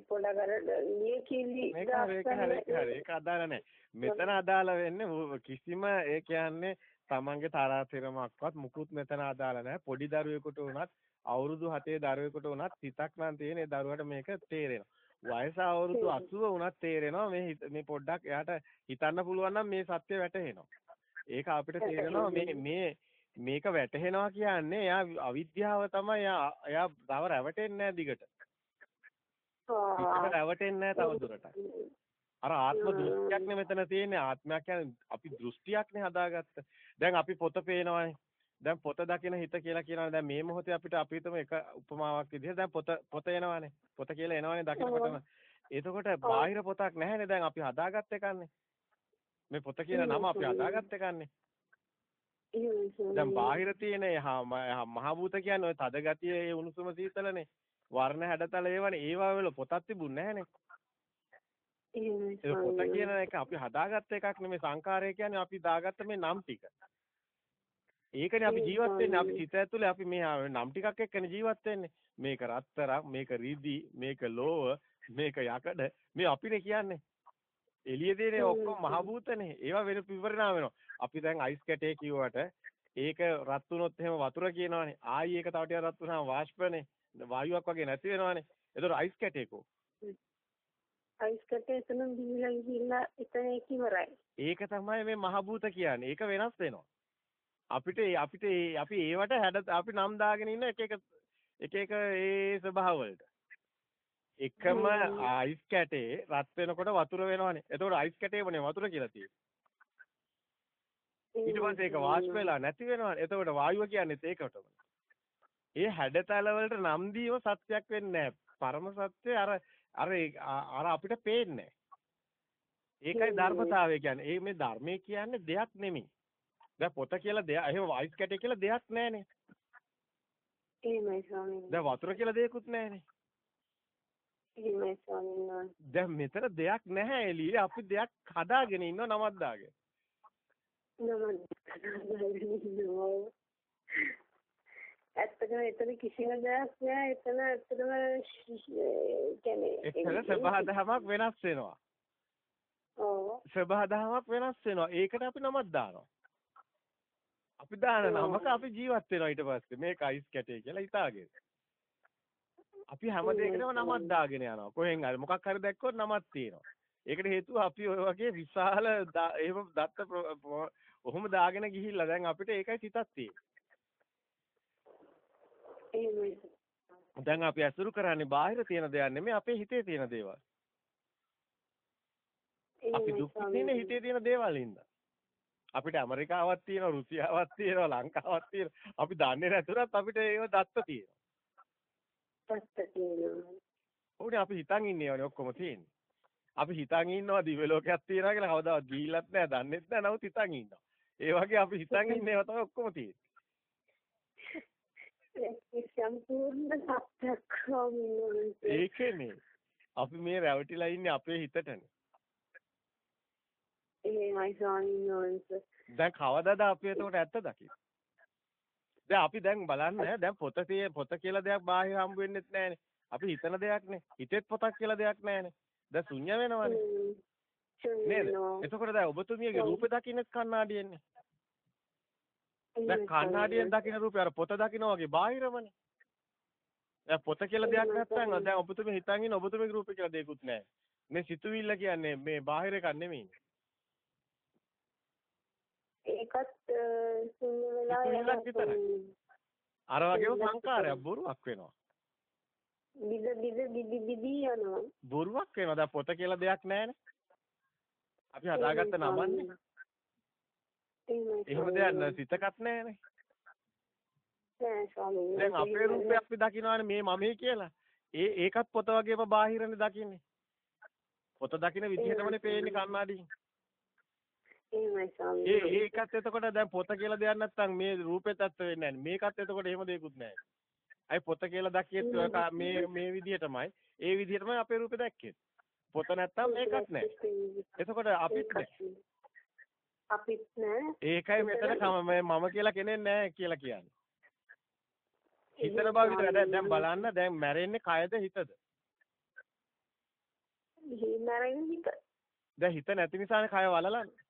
පොඩක් අර නියකිලි මේක හරි ඒක හරි ඒක අදාළ නැහැ. මෙතන අදාළ වෙන්නේ කිසිම ඒ කියන්නේ තමන්ගේ තරාතිරමක්වත් මුකුත් මෙතන අදාළ නැහැ. පොඩි දරුවෙකුට උනත් අවුරුදු 7 දරුවෙකුට උනත් හිතක් නම් තියෙන ඒ දරුවට මේක තේරෙනවා. වයස අවුරුදු 80 වුණත් තේරෙනවා මේ මේ පොඩ්ඩක් එයාට හිතන්න පුළුවන් නම් මේ සත්‍ය වැටහෙනවා. ඒක අපිට තේරෙනවා මේ මේ මේක වැටහෙනවා කියන්නේ එයා අවිද්‍යාව තමයි එයා එයා තව රැවටෙන්නේ නැහැ දිගට. ඒක රැවටෙන්නේ නැහැ තව දුරටත්. අර ආත්ම දෘෂ්ටියක් මෙතන තියෙන්නේ ආත්මයක් කියන්නේ අපි දෘෂ්ටියක්නේ හදාගත්ත. දැන් අපි පොත පේනවානේ. දැන් පොත දකින හිත කියලා කියනවානේ. දැන් මේ මොහොතේ අපිට අපි හිතමු එක උපමාවක් විදිහට දැන් පොත පොත එනවානේ. පොත කියලා එනවානේ දකිනකොටම. එතකොට බාහිර පොතක් නැහැනේ දැන් අපි හදාගත්ත එකන්නේ. මේ පොත කියන නම අපි හදාගත්ත එකන්නේ. දැන් බාහිර තියෙන මහ භූත කියන්නේ ඔය තද ගතිය ඒ උණුසුම සීතලනේ. වර්ණ හැඩතල ඒවනේ. ඒවා වල පොතක් තිබුණ නැහනේ. ඒ පොත කියන එක අපි හදාගත්ත එකක් නෙමෙයි සංකාරය කියන්නේ අපි දාගත්ත මේ නම් ටික. ඒකනේ අපි ජීවත් වෙන්නේ අපි සිත ඇතුලේ අපි මේ නම් ටිකක් එක්කනේ ජීවත් වෙන්නේ. මේක රත්තරන්, මේක රිදි, මේක ලෝව, මේක යකඩ මේ අපිනේ කියන්නේ. එළියේ තියෙන ඔක්කොම මහ භූතනේ. ඒවා වෙන විවරණා වෙනවා. අපි දැන් අයිස් කැටේ කිව්වට ඒක රත් වුණොත් එහෙම වතුර කියනවනේ. ආයි ඒක තව ටිකක් රත් වුණාම වාෂ්පනේ. වායුවක් වගේ නැති වෙනවනේ. ඒතකොට අයිස් කැටේකෝ. අයිස් කැටේ එතන බිහිලා ගිහිල්ලා එතන ඒක ඉවරයි. ඒක තමයි මේ මහ භූත කියන්නේ. ඒක වෙනස් වෙනවා. අපිට අපිට අපි ඒවට හැඩ අපි නම් දාගෙන ඉන්න එක එක එක එක ඒ ස්වභාව වලට. එකම අයිස් කැටේ රත් වෙනකොට වතුර වෙනවනේ. එතකොට අයිස් කැටේමනේ වතුර කියලා තියෙන්නේ. ඊට පස්සේ ඒක වාෂ්ප වෙලා නැති වෙනවනේ. එතකොට වායුව කියන්නේත් ඒකටම. ඒ හැඩතල වලට නම් දීම සත්‍යයක් වෙන්නේ පරම සත්‍ය අර අර අර අපිට පේන්නේ ඒකයි ධර්මතාවය කියන්නේ. ඒ මේ ධර්මයේ කියන්නේ දෙයක් නෙමෙයි. දැන් පොත කියලා දෙයක් එහෙම අයිස් කැටේ කියලා දෙයක් නැහනේ. එහෙමයි ස්වාමීනි. දැන් වතුර කියලා දෙයක්වත් නැහනේ. එහෙමයි ස්වාමීනි. දැන් මෙතන දෙයක් නැහැ එළියේ අපි දෙයක් හදාගෙන ඉන්නව නමක් දාගෙන. ඇත්තටම එතන කිසිම දෙයක් නෑ එතන ඇත්තටම කියන්නේ එතන සබහාදහමක් වෙනස් වෙනවා. ඔව්. සබහාදහමක් වෙනස් වෙනවා. ඒකට අපි නමක් දානවා. අපි දාන නමක අපි ජීවත් වෙනවා ඊට පස්සේ මේක අයිස් කැටේ කියලා හිතාගෙන. අපි හැම දෙයකටම නමක් දාගෙන යනවා. කොහෙන් හරි මොකක් හරි දැක්කොත් නමක් තියෙනවා. ඒකට හේතුව අපි ඔය වගේ විශාල එහෙම දත්ත ඔහොම දාගෙන ගිහිල්ලා දැන් අපිට ඒකයි සිතක් තියෙන්නේ. දැන් අපි ඇසුරු කරන්නේ බාහිර තියෙන දේවල් නෙමෙයි අපේ හිතේ තියෙන දේවල්. අපි දුක් විඳින්නේ හිතේ තියෙන දේවල් හින්දා. අපිට ඇමරිකාවක් තියෙනවා, රුසියාවක් තියෙනවා, ලංකාවක් තියෙනවා. අපි දන්නේ නැතුණත් අපිට ඒව දත්ත තියෙනවා. දත්ත තියෙනවා. උනේ අපි හිතන් ඉන්නේවනේ ඔක්කොම තියෙන්නේ. අපි හිතන් ඉන්නවා දිව්‍ය ලෝකයක් තියෙනවා කියලා කවදාවත් ගිහිල්ලත් නැහැ, දන්නෙත් නැහැ, නමුත් හිතන් ඉන්නවා. ඒ වගේ අපි හිතන් ඉන්නේව තමයි ඔක්කොම තියෙන්නේ. ඒකනේ. අපි මේ රැවටිලා ඉන්නේ අපේ හිතටනේ. එහෙමයි ස්වාමීන් වහන්සේ. දැන් කවදාද අපි එතකොට ඇත්ත දකින්නේ? දැන් අපි දැන් බලන්න දැන් පොත පොත කියලා දෙයක් බාහිර හම්බ වෙන්නෙත් නැහනේ. අපි හිතන දෙයක්නේ. හිතෙත් පොතක් කියලා දෙයක් නැහනේ. දැන් ශුන්‍ය වෙනවනේ. නේද? එතකොට දැන් ඔබතුමියගේ රූපේ දකින්න කණ්ණාඩියෙන්නේ. දැන් කණ්ණාඩියෙන් දකින්න රූපේ අර පොත දකින්න වගේ බාහිරමනේ. දැන් පොත කියලා දෙයක් නැත්නම් දැන් ඔබතුමිය හිතන් ඉන්න ඔබතුමියගේ රූපේ කියලා දෙයක්වත් නැහැ. මේ සිතුවිල්ල කියන්නේ මේ බාහිර එකක් නෙමෙයි. ඒකත් ශුන්‍ය වෙලා අර වගේම සංකාරයක් බොරුවක් වෙනවා. බිද බිද බිදි බිදි යනවා. බොරුවක් වෙනවා. දැන් පොත කියලා දෙයක් නැහැනේ. අපි හදාගත්ත නමන්නේ. එහෙම දෙයක් සිතකත් නැහැනේ. දැන් අපේ රූපේ අපි දකිනවානේ මේ මමයි කියලා. ඒ ඒකත් පොත වගේම බාහිරනේ දකින්නේ. පොත දකින විදිහටමනේ පේන්නේ කණ්ණාඩියෙන්. එහෙමයි ස්වාමී. ඒ ඒකත් එතකොට දැන් පොත කියලා දෙයක් නැත්නම් මේ රූපෙත් ඇත්ත වෙන්නේ නැහැ. මේකත් එතකොට එහෙම දෙයක්වත් නැහැ. අයි පොත කියලා දැක්කෙත් මේ මේ විදිහටමයි. ඒ විදිහටමයි අපේ රූපේ දැක්කේ. පොත නැත්තම් මේකත් නැහැ. එතකොට අපිත් නැහැ. අපිත් නැහැ. ඒකයි මෙතන මම කියලා කෙනෙක් නැහැ කියලා කියන්නේ. හිතන විතර දැන් බලන්න දැන් මැරෙන්නේ කයද හිතද? මැරෙන්නේ හිත. දැන් හිත නැති නිසානේ කය වලලන්නේ.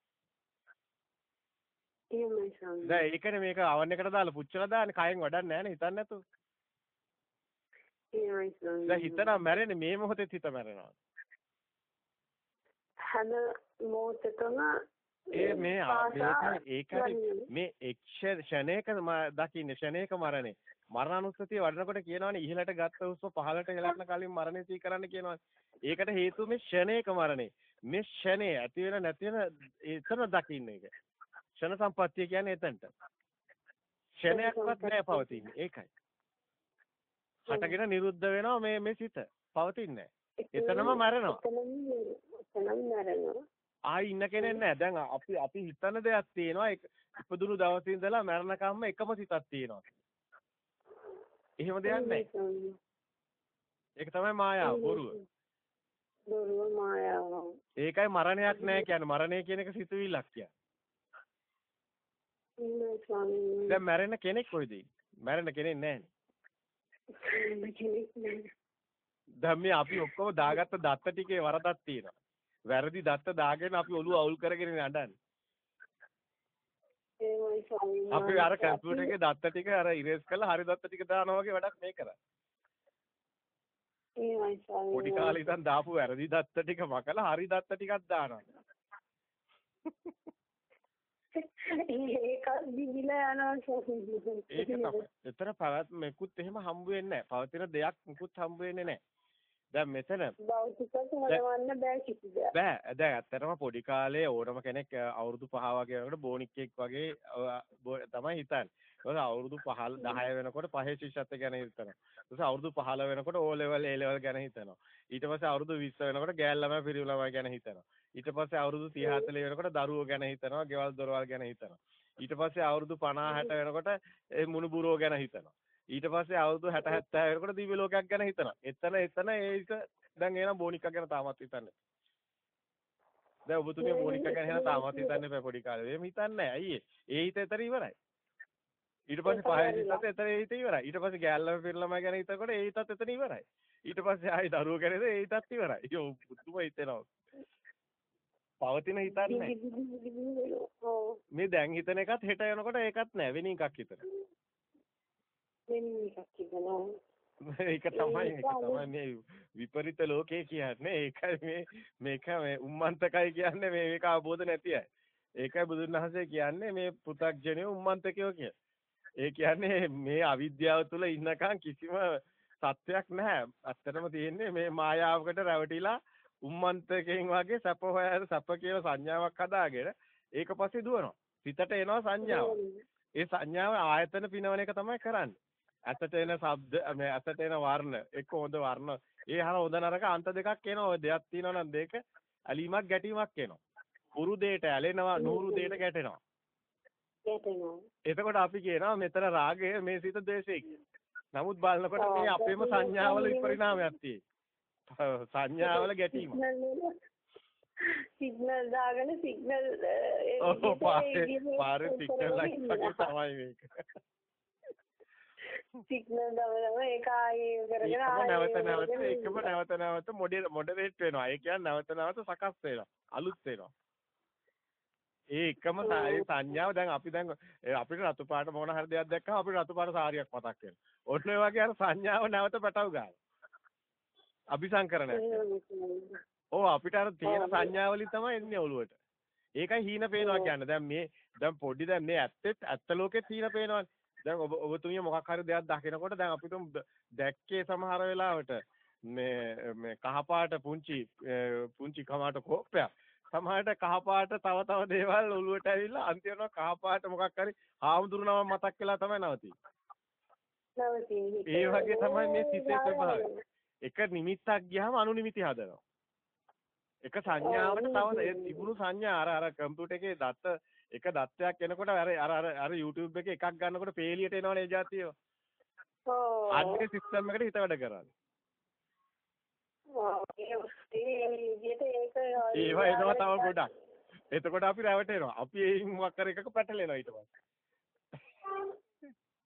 එහෙමයි ස්වාමී. දැන් ඒකනේ මේක අවන් එකට දාලා පුච්චලා දාන්නේ කයෙන් වඩන්නේ නැහනේ හිතන්නේ නැතුව. එහෙමයි ස්වාමී. දැන් හිතනවා මැරෙන්නේ මේ මොහොතේත් හිත මැරෙනවා. හැම මොහොතකම ඒ මේ ඒකයි මේ ක්ෂණයක දකින්නේ ක්ෂණයක මරණේ මරණානුස්සතිය වඩනකොට කියනවනේ ඉහළට ගත්ත හුස්ම පහළට හෙලන්න කලින් මරණය සී කරන්න කියනවනේ. ඒකට හේතුව මේ ක්ෂණයක මරණේ. මේ ක්ෂණේ ඇති වෙන නැති වෙන එතන දකින්න එක. ක්ෂණ සම්පත්තිය කියන්නේ එතනට. ක්ෂණයක්වත් නැහැ පවතින්නේ. ඒකයි. හටගෙන නිරුද්ධ වෙනවා මේ මේ සිත. පවතින්නේ එතනම මැරෙනවා. එතනම මැරෙනවා. ආයි ඉන්න කෙනෙක් නැහැ. දැන් අපි අපි හිතන දෙයක් තියෙනවා. ඉපදුණු දවසේ ඉඳලා මරණකම්ම එකම සිතක් තියෙනවා. එහෙම දෙයක් නැහැ. ඒක තමයි මායාව බොරුව. බොරුව මායාව. ඒකයි මරණයක් නැහැ කියන්නේ. මරණය කියන එක සිතුවිල්ලක් කියන්නේ. දැන් මැරෙන කෙනෙක් කොයිද මැරෙන කෙනෙක් නැහැ දැන් මේ අපි ඔක්කොම දාගත්ත දත්ත ටිකේ වරදක් තියෙනවා. වැරදි දත්ත දාගෙන අපි ඔළුව අවුල් කරගෙන නඩන්නේ. අපි අර කම්පියුටර් එකේ දත්ත ටික අර ඉරේස් කරලා හරි දත්ත ටික දානවා වගේ වැඩක් මේ කරන්නේ. පොඩි කාලේ ඉඳන් දාපු වැරදි දත්ත ටික මකලා හරි දත්ත ටිකක් දානවා. ඒක දිවිලා යනවා ඒක තමයි. ඒතර පැවැත්මකුත් එහෙම හම්බ වෙන්නේ නැහැ. පවතින දෙයක් මුකුත් හම්බ වෙන්නේ නැහැ. දැන් මෙතන භෞතිකව හොයවන්න බෑ කිසි දෙයක්. බෑ. දැන් ඇත්තටම පොඩි කාලේ ඕනම කෙනෙක් අවුරුදු 5 වගේ වෙනකොට බෝනික්ෙක් වගේ තමයි හිතන්නේ. ඒක අවුරුදු 15 10 වෙනකොට පහේ ශිෂ්‍යත්ව ගැන හිතනවා. ඊට අවුරුදු 15 වෙනකොට O level A level ගැන හිතනවා. ඊට පස්සේ අවුරුදු 20 වෙනකොට ගෑල් ළමයි පිරිමි ළමයි ගැන හිතනවා. ඊට පස්සේ අවුරුදු 30 40 වෙනකොට දරුවෝ ගැන හිතනවා, ගෙවල් දොරවල් ගැන හිතනවා. ඊට පස්සේ අවුරුදු 50 60 වෙනකොට ඒ මුණුබුරෝ ගැන හිතනවා. ඊට පස්සේ අවුරුදු 60 70 වෙනකොට දිව්‍ය ලෝකයක් ගැන හිතනවා. එතන එතන ඒක දැන් එනවා බෝනික්ක ගැන තාමත් හිතන්නේ. දැන් ඔබතුමිය බෝනික්ක ගැන තාමත් හිතන්නේ පොඩි කාලේ. එහෙම හිතන්නේ නැහැ. අයියේ. ඒ හිත එතන ඉවරයි. ඊට පස්සේ පහේ හිතත් එතන හිත ඉවරයි. ඊට පස්සේ ගෑල්ලම පිරලම ගැන හිතකොට ඒ හිතත් එතන ඉවරයි. ඊට පස්සේ ආයි දරුවෝ ගැනද ඒ හිතත් ඉවරයි. යෝ පුදුම හිතෙනවා. පවතින හිතක් නැහැ. මේ දැන් හිතන එකත් හෙට යනකොට ඒකත් නැහැ. වෙන එකක් හිතන. වෙන එකක් හිතනවා. ඒක තමයි ඒක තමයි මේ විපරිත ලෝකේ කියන්නේ. ඒකයි මේ මේක මේ උම්මන්තකයි කියන්නේ මේ මේක අවබෝධ නැති අය. ඒකයි බුදුන් වහන්සේ කියන්නේ මේ පෘථග්ජනිය උම්මන්තකයෝ කිය. ඒ කියන්නේ මේ අවිද්‍යාව තුළ ඉන්නකම් කිසිම සත්‍යයක් නැහැ. ඇත්තටම තියෙන්නේ මේ මායාවකට රැවටිලා උම්මන්තකයෙන් වගේ සැප හොයන සැප කියලා සංඥාවක් හදාගෙන ඒක පස්සේ දුවනවා. සිතට එනවා සංඥාව. ඒ සංඥාව ආයතන පිනවන එක තමයි කරන්නේ. ඇසට එන ශබ්ද මේ ඇසට එන වර්ණ එක්ක හොඳ වර්ණ ඒ හර හොඳ නරක අන්ත දෙකක් එනවා. ඔය දෙයක් තියෙනවා නම් දෙක ඇලීමක් ගැටීමක් එනවා. පුරු දෙයට ඇලෙනවා නూరు දෙයට ගැටෙනවා. ගැටෙනවා. එතකොට අපි කියනවා මෙතන රාගය මේ සිත ද්වේෂය නමුත් බලනකොට මේ අපේම සංඥාවල විපරිණාමයක් තියෙන්නේ. සංඥාවල ගැටීම. සිග්නල් දාගෙන සිග්නල් ඔව් පාරේ පාරේ සිග්නල් ලයිට් තමයි මේක. සිග්නල් දාවම ඒක ආයේ කරගෙන ඒකම නැවත නැවත ඒකම නැවත නැවත මොඩරේට් වෙනවා. ඒ කියන්නේ නැවත නැවත සකස් වෙනවා. අලුත් වෙනවා. ඒ එකම සංඥාව දැන් අපි දැන් අපිට රතු පාට මොන හරි දෙයක් දැක්කම අපිට රතු පාට සාරියක් මතක් වෙනවා. ඔන්න ඔය වගේ අර සංඥාව නැවත පැටව ගන්නවා. අபிසංකරණයක්. ඔව් අපිට අර තියෙන සංඥාවලින් තමයි එන්නේ ඔළුවට. ඒකයි හීන පේනවා කියන්නේ. දැන් මේ දැන් පොඩි දැන් මේ ඇත්තෙත් ඇත්ත ලෝකෙත් හීන පේනවනේ. දැන් ඔබ ඔබතුමිය මොකක් හරි දෙයක් දකිනකොට දැන් අපිට දැක්කේ සමහර වෙලාවට මේ මේ කහපාට පුංචි පුංචි කමාට කෝප්පයක් සමහරට කහපාට තව තව දේවල් ඔළුවට ඇවිල්ලා අන්තිමට කහපාට මොකක් හරි හාමුදුරුවම මතක් වෙලා තමයි නවතින්නේ. ඒ වගේ තමයි මේ සිතේ ස්වභාවය. එක නිමිත්තක් ගියාම අනුනිමිති හදනවා. එක සංඥාවට තව තිබුණු සංඥා අර අර කම්පියුටර් එකේ දත්ත එක දත්තයක් එනකොට අර අර අර අර YouTube එකේ එකක් ගන්නකොට පේලියට එනවනේ ඒ જાතිය. ඔව්. අන්නේ සිස්ටම් එකට හිත වැඩ කරන්නේ. ඒවා එනවා තව ගොඩක්. එතකොට අපි රැවටෙනවා. අපි ඒ මොකක් කර එකක පැටලෙනවා ඊට පස්සේ.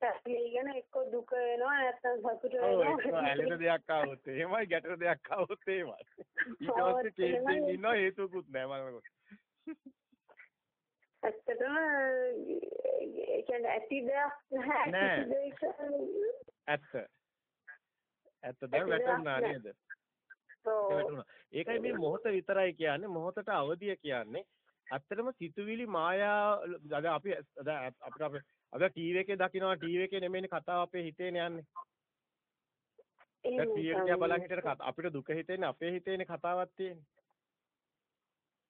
පැටලීගෙන එක්ක දුක වෙනවා නැත්නම් සතුට ඔව් වෙනවා. ඇලෙන දෙයක් ආවොත් එහෙමයි ගැටෙන දෙයක් ආවොත් එහෙමයි. ඊට පස්සේ කේන්දෙන් ඉන්නවා හේතුකුත් නැහැ මම. ඇත්තටම ඒ කියන්නේ ඇති දෙයක් නැහැ. ඇත්ත. ඇත්ත දැන් වැටුණා නේද? ඒකයි මේ මොහොත විතරයි කියන්නේ මොහොතට අවදිය කියන්නේ. ඇත්තටම සිතුවිලි මායා අද අපි අපිට අපිට අපි ටීවී එකේ දකිනවා ටීවී එකේ නෙමෙයිනේ කතාව අපේ හිතේනේ යන්නේ. දැන් ටීවී එක බලන් හිටියට අපිට දුක හිතෙන්නේ අපේ හිතේනේ කතාවක් තියෙන්නේ.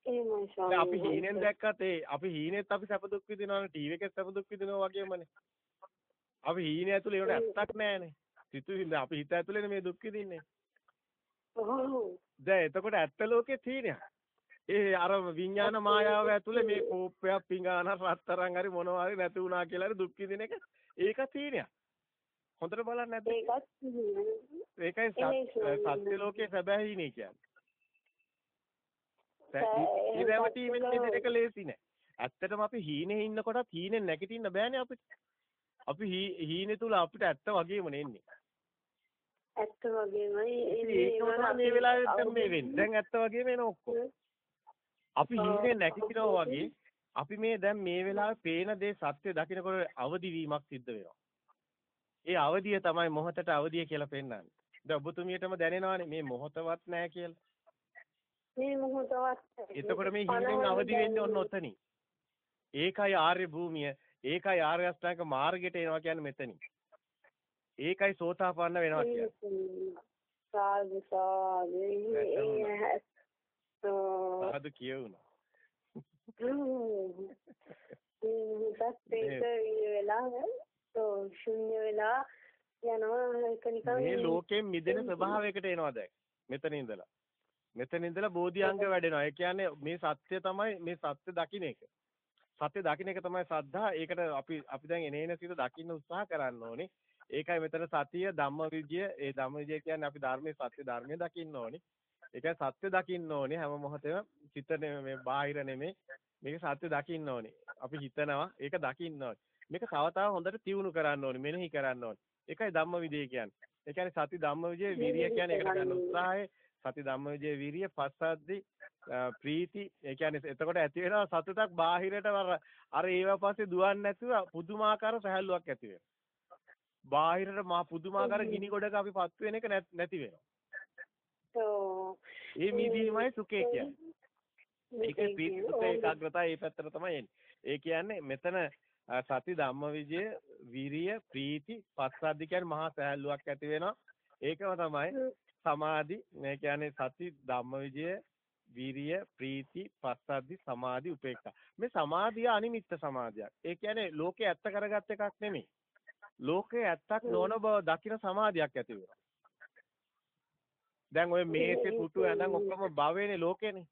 එහෙමයි අපි හීනෙන් දැක්කත් ඒ අපි හීනෙත් අපි සැප දුක් විඳිනවනේ ටීවී එකෙත් සැප දුක් විඳිනවා වගේමනේ. අපි හීනේ ඇතුලේ ඒකට ඇත්තක් නැහැනේ. සිතුවිලි අපි හිත ඇතුලේනේ මේ දුක් විඳින්නේ. දැන් එතකොට ඇත්ත ලෝකේ තියෙනවා. ඒ අර විඥාන මායාව ඇතුලේ මේ කෝප්පයක් පිඟාන රත්තරන් හරි මොනවා හරි නැති වුණා කියලා හරි දුක් විඳින එක ඒක තියෙනවා. හොඳට බලන්න නැද්ද? ඒකයි සත්‍ය ලෝකයේ සැබෑ හිනේ කියන්නේ. ඒ රැවටීමෙන් මිදෙන එක ලේසි නෑ. ඇත්තටම අපි හීනේ ඉන්නකොටත් හීනෙන් නැගිටින්න බෑනේ අපිට. අපි හීනේ තුල අපිට ඇත්ත වගේම නෙන්නේ. ඇත්ත වගේමයි මේ වෙලාවේ මේ වෙන්නේ. දැන් ඇත්ත වගේම එන ඔක්කොම. අපි හීනේ නැගිටිනවා වගේ අපි මේ දැන් මේ වෙලාවේ පේන දේ සත්‍ය දකිනකොට අවදි වීමක් සිද්ධ වෙනවා. ඒ අවදිය තමයි මොහොතට අවදිය කියලා පෙන්වන්නේ. දැන් ඔබතුමියටම දැනෙනවානේ මේ මොහොතවත් නැහැ කියලා. මේ මොහොතවත් එතකොට මේ හිමින් අවදි වෙන්නේ ඔන්න ඔතනින්. ඒකයි ආර්ය භූමිය, ඒකයි ආර්ය අෂ්ටාංග මාර්ගයට එනවා කියන්නේ මෙතනින්. ඒකයි සෝතාපන්න වෙනවා කියන්නේ. සාදු සාදු සාදු කියවුණා. මේ ලෝකයෙන් මිදෙන ස්වභාවයකට එනවා දැන් මෙතන ඉඳලා මෙතන ඉඳලා බෝධිඅංග වැඩෙනවා. ඒ කියන්නේ මේ සත්‍ය තමයි මේ සත්‍ය දකින්න එක. සත්‍ය දකින්න එක තමයි සද්ධා. ඒකට අපි අපි දැන් එනේන සිත දකින්න උත්සාහ කරන්න ඕනේ. ඒකයි මෙතන සතිය ධම්මවිජය ඒ ධම්මවිජය කියන්නේ අපි ධර්මයේ සත්‍ය ධර්මයේ දකින්න ඕනේ. ඒකයි සත්‍ය දකින්න ඕනේ හැම මොහොතේම චිත්ත මේ බාහිර නෙමෙයි. මේක සත්‍ය දකින්න ඕනේ. අපි හිතනවා ඒක දකින්න ඕනේ. මේක තව තව හොඳට තියුණු කරන්න ඕනේ. මෙනෙහි කරන්න ඕනේ. ඒකයි ධම්මවිජය කියන්නේ. ඒ කියන්නේ සති ධම්මවිජය විරිය කියන්නේ ඒකට ගන්න උත්සාහය සති ධම්මවිජය විරිය පස්සද්දි ප්‍රීති ඒ කියන්නේ එතකොට ඇති වෙනවා සතුටක් බාහිරට අර ඒව පස්සේ දුවන්නේ නැතුව පුදුමාකාර සහැල්ලුවක් ඇති වෙනවා. බාහිරට මා පුදුමාකාර ගිනි ගොඩක අපි පත් වෙන එක නැති වෙනවා. ඒ මිදීමයි සුඛය කියන්නේ. ඒකේ ප්‍රීති සුඛ ඒකාග්‍රතාව ඒ පැත්තට තමයි එන්නේ. ඒ කියන්නේ මෙතන සති ධම්මවිජය විරිය ප්‍රීති පස්සද්ධි කියන්නේ මහා සෑහලුවක් ඇති වෙනවා. ඒකම තමයි සමාධි. මේ කියන්නේ සති ධම්මවිජය විරිය ප්‍රීති පස්සද්ධි සමාධි උපේක්ඛා. මේ සමාධිය අනිමිත්ත සමාධියක්. ඒ කියන්නේ ලෝකේ ඇත්ත කරගත් එකක් නෙමෙයි ලෝකේ ඇත්තක් නොවන බව දකින සමාධියක් ඇති වෙනවා. දැන් ඔය මේසේ පුටු ඇඳන් ඔක්කොම භවේනේ ලෝකේනේ.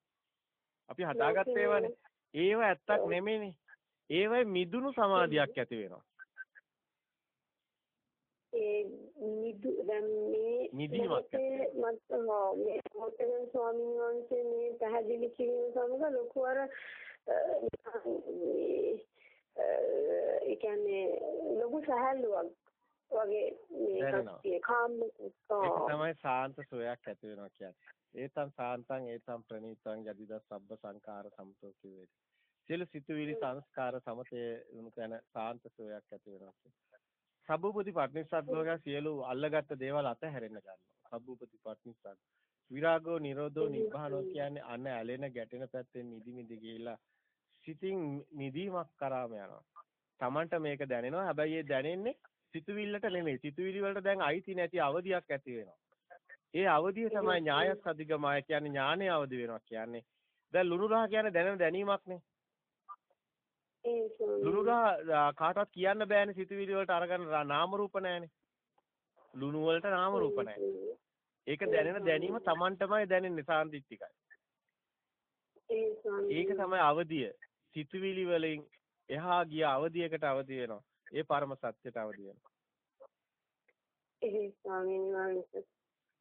අපි හදාගත්ත ඒවානේ. ඒව ඇත්තක් නෙමෙයිනේ. ඒවයි මිදුණු සමාධියක් ඇති වෙනවා. ඒ නිදු දැන් මේ නිදීමක් මත් මේ මොකද ස්වාමීන් වහන්සේ මේ පැහැදිලි කිරීම සමග ලොකු අර ඒ කියන්නේ ලොකු සහැල්ලුවක් වගේ මේ කාම තමයි සාන්ත සෝයක් ඇති වෙනවා කියන්නේ. ඒතම් සාන්තං ඒතම් ප්‍රණීතං යදිද සබ්බ සංකාර සමතෝ කිව්වේ. සියලු සිතුවිලි සංස්කාර සමතේ උණු කරන සාන්ත සෝයක් ඇති වෙනවා. සබ්බූපති පටිනිස්සග්ගෝගා සියලු අල්ලගත්ත දේවල් අතහැරෙන්න ගන්නවා. සබ්බූපති පටිනිස්සග්ග. විරාගෝ නිරෝධෝ නිබ්බානෝ කියන්නේ අන්න ඇලෙන ගැටෙන පැත්තෙන් නිදි නිදි ගිහිලා සිතින් නිදීමක් කරාම යනවා. Tamanට මේක දැනෙනවා. හැබැයි ඒ දැනෙන්නේ සිතුවිල්ලට නෙමෙයි. සිතුවිලි වලට දැන් අයිති නැති අවදියක් ඇති වෙනවා. ඒ අවදිය තමයි ඥායස් අධිගමය කියන්නේ ඥානය අවදි වෙනවා කියන්නේ. දැන් ලුණු රහ කියන්නේ දැනෙන දැනීමක් නේ. ලුණු කාටවත් කියන්න බෑනේ සිතුවිලි වලට අරගෙන නාම රූප නැහැනේ. ලුණු වලට නාම රූප නැහැ. ඒක දැනෙන දැනීම Tamanටමයි දැනෙන්නේ සාන්දිටිකයි. ඒක තමයි අවදිය. සිතුවිලි වලින් එහා ගිය අවදියකට අවදි වෙනවා. ඒ පරම සත්‍යයට අවදි වෙනවා. ඒ ස්වාමීන් වහන්සේ.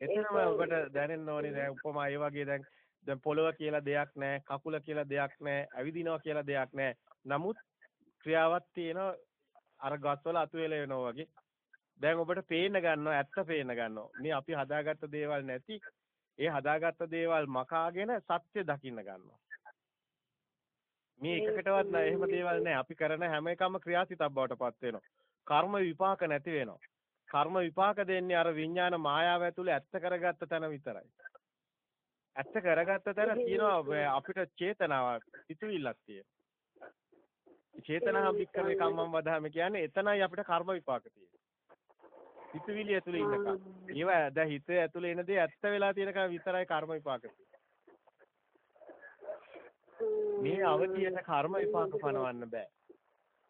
එතනම ඔබට දැනෙන්න ඕනේ දැන් උපමා ඒ වගේ දැන් දැන් පොළව කියලා දෙයක් නැහැ, කකුල කියලා දෙයක් නැහැ, ඇවිදිනවා කියලා දෙයක් නැහැ. නමුත් ක්‍රියාවක් තියෙනවා අර ගස්වල අතු වෙල වෙනවා වගේ. දැන් ඔබට පේන්න ගන්නවා ඇත්ත පේන්න ගන්නවා. මේ අපි හදාගත්ත දේවල් නැති ඒ හදාගත්ත දේවල් මකාගෙන සත්‍ය දකින්න ගන්නවා. මේ එකකටවත් නෑ එහෙම දේවල් නෑ. අපි කරන හැම එකම ක්‍රියාසිතක් බවට පත් වෙනවා. කර්ම විපාක නැති වෙනවා. කර්ම විපාක දෙන්නේ අර විඥාන මායාව ඇතුලේ ඇත්ත කරගත්ත තැන විතරයි. ඇත්ත කරගත්ත තැන තියෙනවා අපිට චේතනාවක්, සිතුවිල්ලක් තියෙනවා. චේතනා වික්‍රමේ කම්මම් වදාම කියන්නේ එතනයි අපිට කර්ම විපාක තියෙන්නේ. හිතවිලි ඇතුලේ ඉන්නකම්. ඒවා දැන් හිත ඇතුලේ එන දේ ඇත්ත වෙලා තියෙනකම් විතරයි කර්ම විපාක මේ අවධියට කර්ම විපාක පනවන්න බෑ.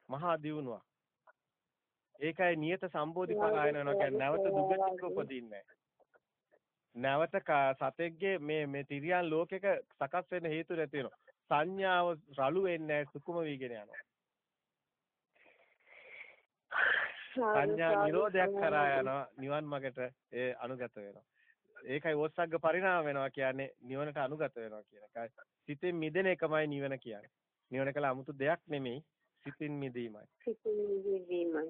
මහා දියුණුවක්. ඒකයි නියත සම්බෝධි පරායන වෙනවා කියන්නේ නැවත දුගතික උපදින්නේ නැවත සතෙක්ගේ මේ මේ තිරියන් ලෝකෙක සකස් වෙන්න හේතු නැති වෙනවා. සංඥාව රළු වෙන්නේ සුකුම වීගෙන යනවා. සංඥා නිරෝධයක් කරා යනවා නිවන් මාර්ගට ඒ අනුගත වෙනවා. ඒකයි වොස්සග්ග පරිණාම වෙනවා කියන්නේ නිවනට අනුගත වෙනවා කියන එකයි. සිතෙන් මිදෙන එකමයි නිවන කියන්නේ. නිවන කළ 아무තු දෙයක් නෙමෙයි සිතින් මිදීමයි. සිතින් මිදීමයි.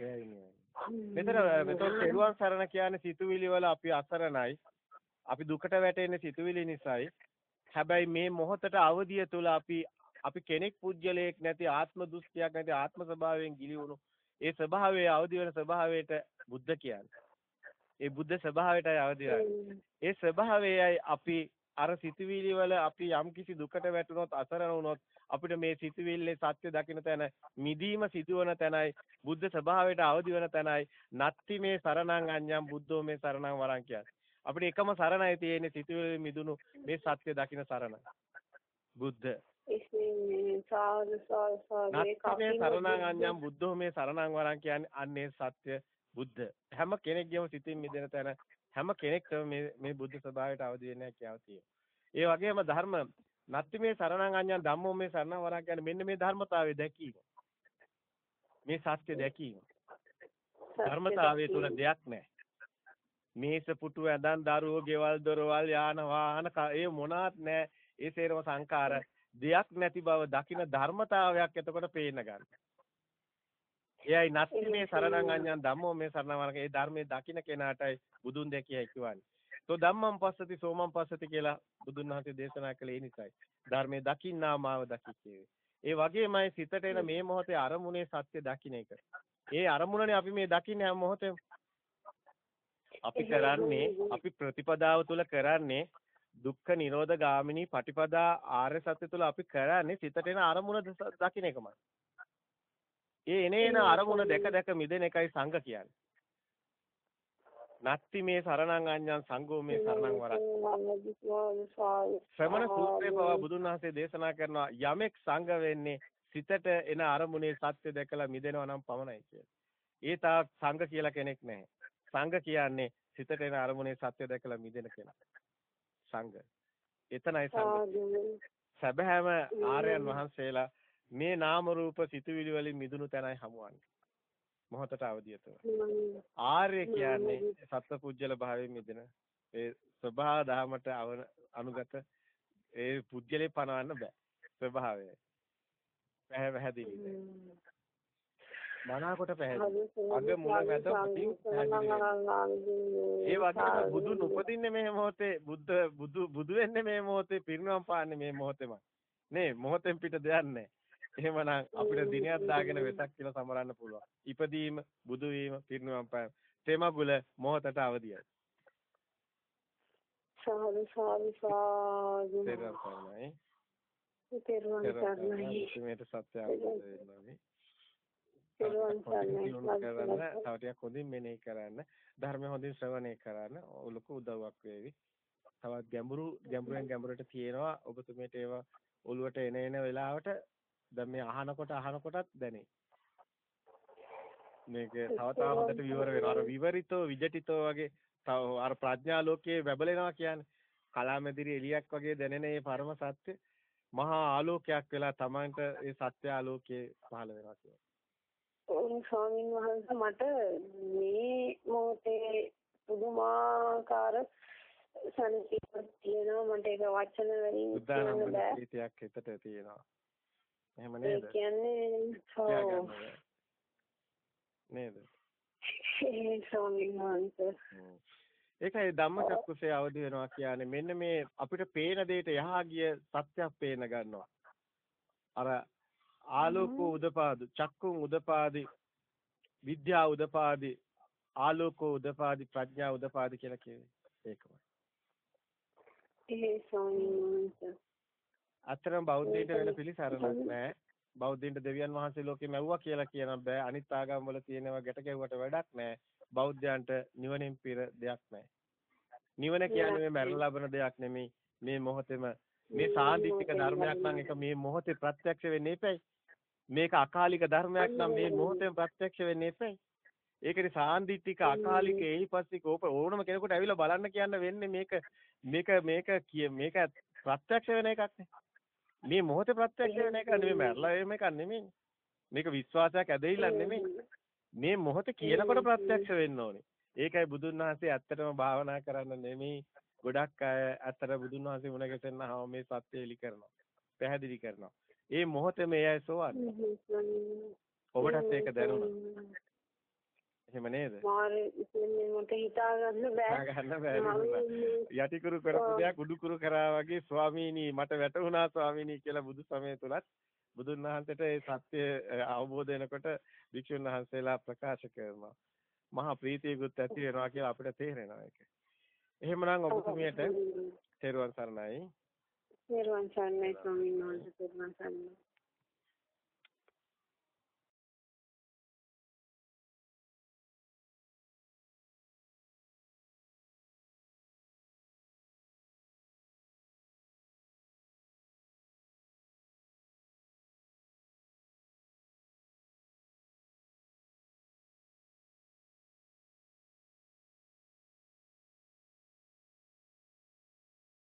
එයයි නිවන. මෙතන මෙතන තෙරුවන් සරණ කියන්නේ සිතුවිලි වල අපි අසරණයි. අපි දුකට වැටෙන්නේ සිතුවිලි නිසායි. හැබැයි මේ මොහොතට අවදිය තුල අපි අපි කෙනෙක් පුජ්‍යලයක් නැති ආත්ම දෘෂ්ටියක් නැති ආත්ම ස්වභාවයෙන් ගිලිහුණු ඒ ස්වභාවයේ අවදි වෙන ස්වභාවයට බුද්ධ කියන්නේ. ඒ බුද්ධ ස්වභාවයටයි අවදි ඒ ස්වභාවයයි අපි අර සිතුවිලි වල අපි යම් කිසි දුකට වැටුනොත් අසරණ වුනොත් අපිට මේ සිතුවිල්ලේ සත්‍ය දකින්න තැන මිදීම සිදුවන තැනයි බුද්ධ ස්වභාවයට අවදි වෙන තැනයි නත්ති මේ සරණං අඤ්ඤං බුද්ධෝ මේ සරණං වරං කියන්නේ. අපිට එකම සරණයි තියෙන්නේ සිතුවිලි මිදුණු මේ සත්‍ය දකින්න සරණ. බුද්ධ. සාදු සාදු සාදු. සරණං අඤ්ඤං බුද්ධෝ මේ සරණං වරං කියන්නේ අන්නේ සත්‍ය බුද්ධ හැම කෙනෙක්ගේම සිතින් මිදෙන තැන හැම කෙනෙක්ටම මේ මේ බුද්ධ ස්වභාවයට අවදි වෙන්න හැකියාව තියෙනවා. ඒ වගේම ධර්ම නත්ති මේ සරණං අඤ්ඤං ධම්මෝ මේ සරණං වරං කියන්නේ මෙන්න මේ ධර්මතාවය දැකීම. මේ සත්‍ය දැකීම. ධර්මතාවය තුල දෙයක් නැහැ. මේස පුටු ඇඳන් දරුවෝ ගෙවල් දොරවල් යාන වාහන ඒ මොනාත් නැහැ. ඒ සේරම සංකාර දෙයක් නැති බව දකින ධර්මතාවයක් එතකොට පේන්න ගන්න. එයයි නැති මේ සරණං අඤ්ඤං ධම්මෝ මේ සරණ වරක ඒ ධර්මයේ දකින කෙනාටයි බුදුන් දැකියයි කියවන්නේ. તો ධම්මං පස්සති සෝමං පස්සති කියලා බුදුන් වහන්සේ දේශනා කළේ ඒ නිසායි. ධර්මයේ දකින්නා මාව දකි ඒ වගේමයි සිතට එන මේ මොහොතේ අරමුණේ සත්‍ය දකින්න එක. ඒ අරමුණනේ අපි මේ දකින්නේ හැම මොහොතේම. අපි කරන්නේ අපි ප්‍රතිපදාව තුළ කරන්නේ දුක්ඛ නිරෝධ ගාමිනී පටිපදා ආර්ය සත්‍ය තුල අපි කරන්නේ සිතට එන අරමුණ දකින්න එකමයි. ඒ එනේන අරමුණ දැක දැක මිදෙන එකයි සංඝ කියන්නේ. නත්ති මේ සරණං අඤ්ඤං සංඝෝ මේ සරණං වරං. ශ්‍රමණ සූත්‍රයේ පවා බුදුන් වහන්සේ දේශනා කරනවා යමෙක් සංඝ වෙන්නේ සිතට එන අරමුණේ සත්‍ය දැකලා මිදෙනවා නම් පමණයි කියලා. ඒ තාක් සංඝ කියලා කෙනෙක් නැහැ. සංඝ කියන්නේ සිතට එන අරමුණේ සත්‍ය දැකලා මිදෙන කෙනා. සංඝ. එතනයි සංඝ. සැබෑම ආර්යයන් වහන්සේලා මේ නාම රූප සිතුවිලි වලින් මිදුණු තැනයි හමුවන්නේ. මොහොතට අවදියතව. ආර්ය කියන්නේ සත්පුජ්‍යල භාවයෙන් මිදෙන ඒ ස්වභාව දහමට අනුගත ඒ පුජ්‍යලේ පනවන්න බෑ. ස්වභාවය. පැහැදිලි. මනාකොට පැහැදිලි. අග මුල මැද මුටින් ඒ වගේම බුදුන් උපදින්නේ මේ මොහොතේ බුද්ධ බුදු බුදු වෙන්නේ මේ මොහොතේ පිරිනවම් පාන්නේ මේ මොහොතේම. නේ මොහොතෙන් පිට දෙයක් නැහැ. එහෙමනම් අපිට දිනයක් දාගෙන වෙසක් කියලා සමරන්න පුළුවන්. ඉපදීම, බුදු වීම, පිරිනවම් පෑම. තෙමගුල මොහොතට අවදියයි. සාදු සාදු සාදු. තෙරුවන් සරණයි. තෙරුවන් සරණයි. මේට සත්‍ය අවබෝධ. කරන්න තව ටිකක් හොඳින් මෙනෙහි කරන්න. ධර්මය හොඳින් ශ්‍රවණය කරන්න. ලොකු උදව්වක් වේවි. තවත් ගැඹුරු ගැඹුරෙන් ගැඹුරට තියෙනවා ඔබතුමීට ඒවා ඔළුවට එන එන වෙලාවට දැන් මේ අහනකොට අහනකොටත් දැනේ. මේක තව තව හොඳට විවර වෙනවා. අර විවරිතෝ විජටිතෝ වගේ තව අර ප්‍රඥා ලෝකයේ වැබලෙනවා කියන්නේ. කලාමැදිරි එලියක් වගේ දැනෙන මේ පරම සත්‍ය මහා ආලෝකයක් වෙලා Tamanට ඒ සත්‍ය ආලෝකයේ පහළ වෙනවා කියන්නේ. ඔව් ස්වාමීන් වහන්සේ මට මේ මොහොතේ පුදුමාකාර සනසීමක් තියෙනවා මට ඒක වචන වලින් කියන්න බෑ. ප්‍රීතියක් හිතට තියෙනවා. එහෙම නේද? ඒ කියන්නේ නේද? ඒ ස්වාමීන් වහන්සේ. ඒකයි ධම්මචක්කුසේ අවදි වෙනවා කියන්නේ මෙන්න මේ අපිට පේන දෙයට යහා ගිය සත්‍යයක් පේන ගන්නවා. අර ආලෝකෝ උදපාදු චක්කුන් උදපාදි විද්‍යා උදපාදි ආලෝකෝ උදපාදි ප්‍රඥා උදපාදි කියලා කියවේ ඒකමයි. ඒ ස්වාමීන් අතරම බෞද්ධයින්ට වෙන පිළිසරණක් නැහැ. බෞද්ධයින්ට දෙවියන් වහන්සේ ලෝකෙ මැව්වා කියලා කියන බෑ. අනිත් ආගම් වල තියෙනවා ගැට ගැව්වට වැඩක් නැහැ. බෞද්ධයන්ට නිවනින් පිර දෙයක් නැහැ. නිවන කියන්නේ මේ මරණ ලබන දෙයක් නෙමෙයි. මේ මොහොතේම මේ සාන්දිටික ධර්මයක් නම් ඒක මේ මොහොතේ ප්‍රත්‍යක්ෂ වෙන්නේ නැපැයි. මේක අකාලික ධර්මයක් නම් මේ මොහොතේම ප්‍රත්‍යක්ෂ වෙන්නේ නැපැයි. ඒකනේ සාන්දිටික අකාලික එයිපස්සික ඕනම කෙනෙකුට ඇවිල්ලා බලන්න කියන්න වෙන්නේ මේක මේක මේක මේක ප්‍රත්‍යක්ෂ වෙන එකක් නේ. මේ මොහොතේ ප්‍රත්‍යක්ෂ වෙන එක නෙමෙයි මැරලා එහෙම එකක් නෙමෙයි. මේක විශ්වාසයක් ඇදහිලා නෙමෙයි. මේ මොහොතේ කියනකොට ප්‍රත්‍යක්ෂ වෙන්න ඕනේ. ඒකයි බුදුන් වහන්සේ ඇත්තටම භාවනා කරන්න නෙමෙයි ගොඩක් අය ඇත්තට බුදුන් වහන්සේ මුණ ගැසෙන්නහම මේ සත්‍ය එලි කරනවා. පැහැදිලි කරනවා. ඒ මොහොතේ මේ අය සෝවන්. ඔබටත් ඒක දැනුණා. එහෙම නේද? මට හිතා ගන්න බෑ. ගන්න බෑ. යටිකුරු කරපු දෙයක් උඩුකුරු කරා වගේ ස්වාමීනි මට වැටුණා ස්වාමීනි කියලා බුදු සමය තුලත් බුදුන් වහන්සේට ඒ සත්‍ය අවබෝධ වෙනකොට භික්ෂුන් වහන්සේලා ප්‍රකාශ කරනවා. මහා ප්‍රීතියකුත් ඇති වෙනවා කියලා අපිට තේරෙනවා ඒක. එහෙමනම් ඔබතුමියට තෙරුවන් සරණයි. තෙරුවන් සරණයි ස්වාමීන් වහන්සේ තෙරුවන් සරණයි.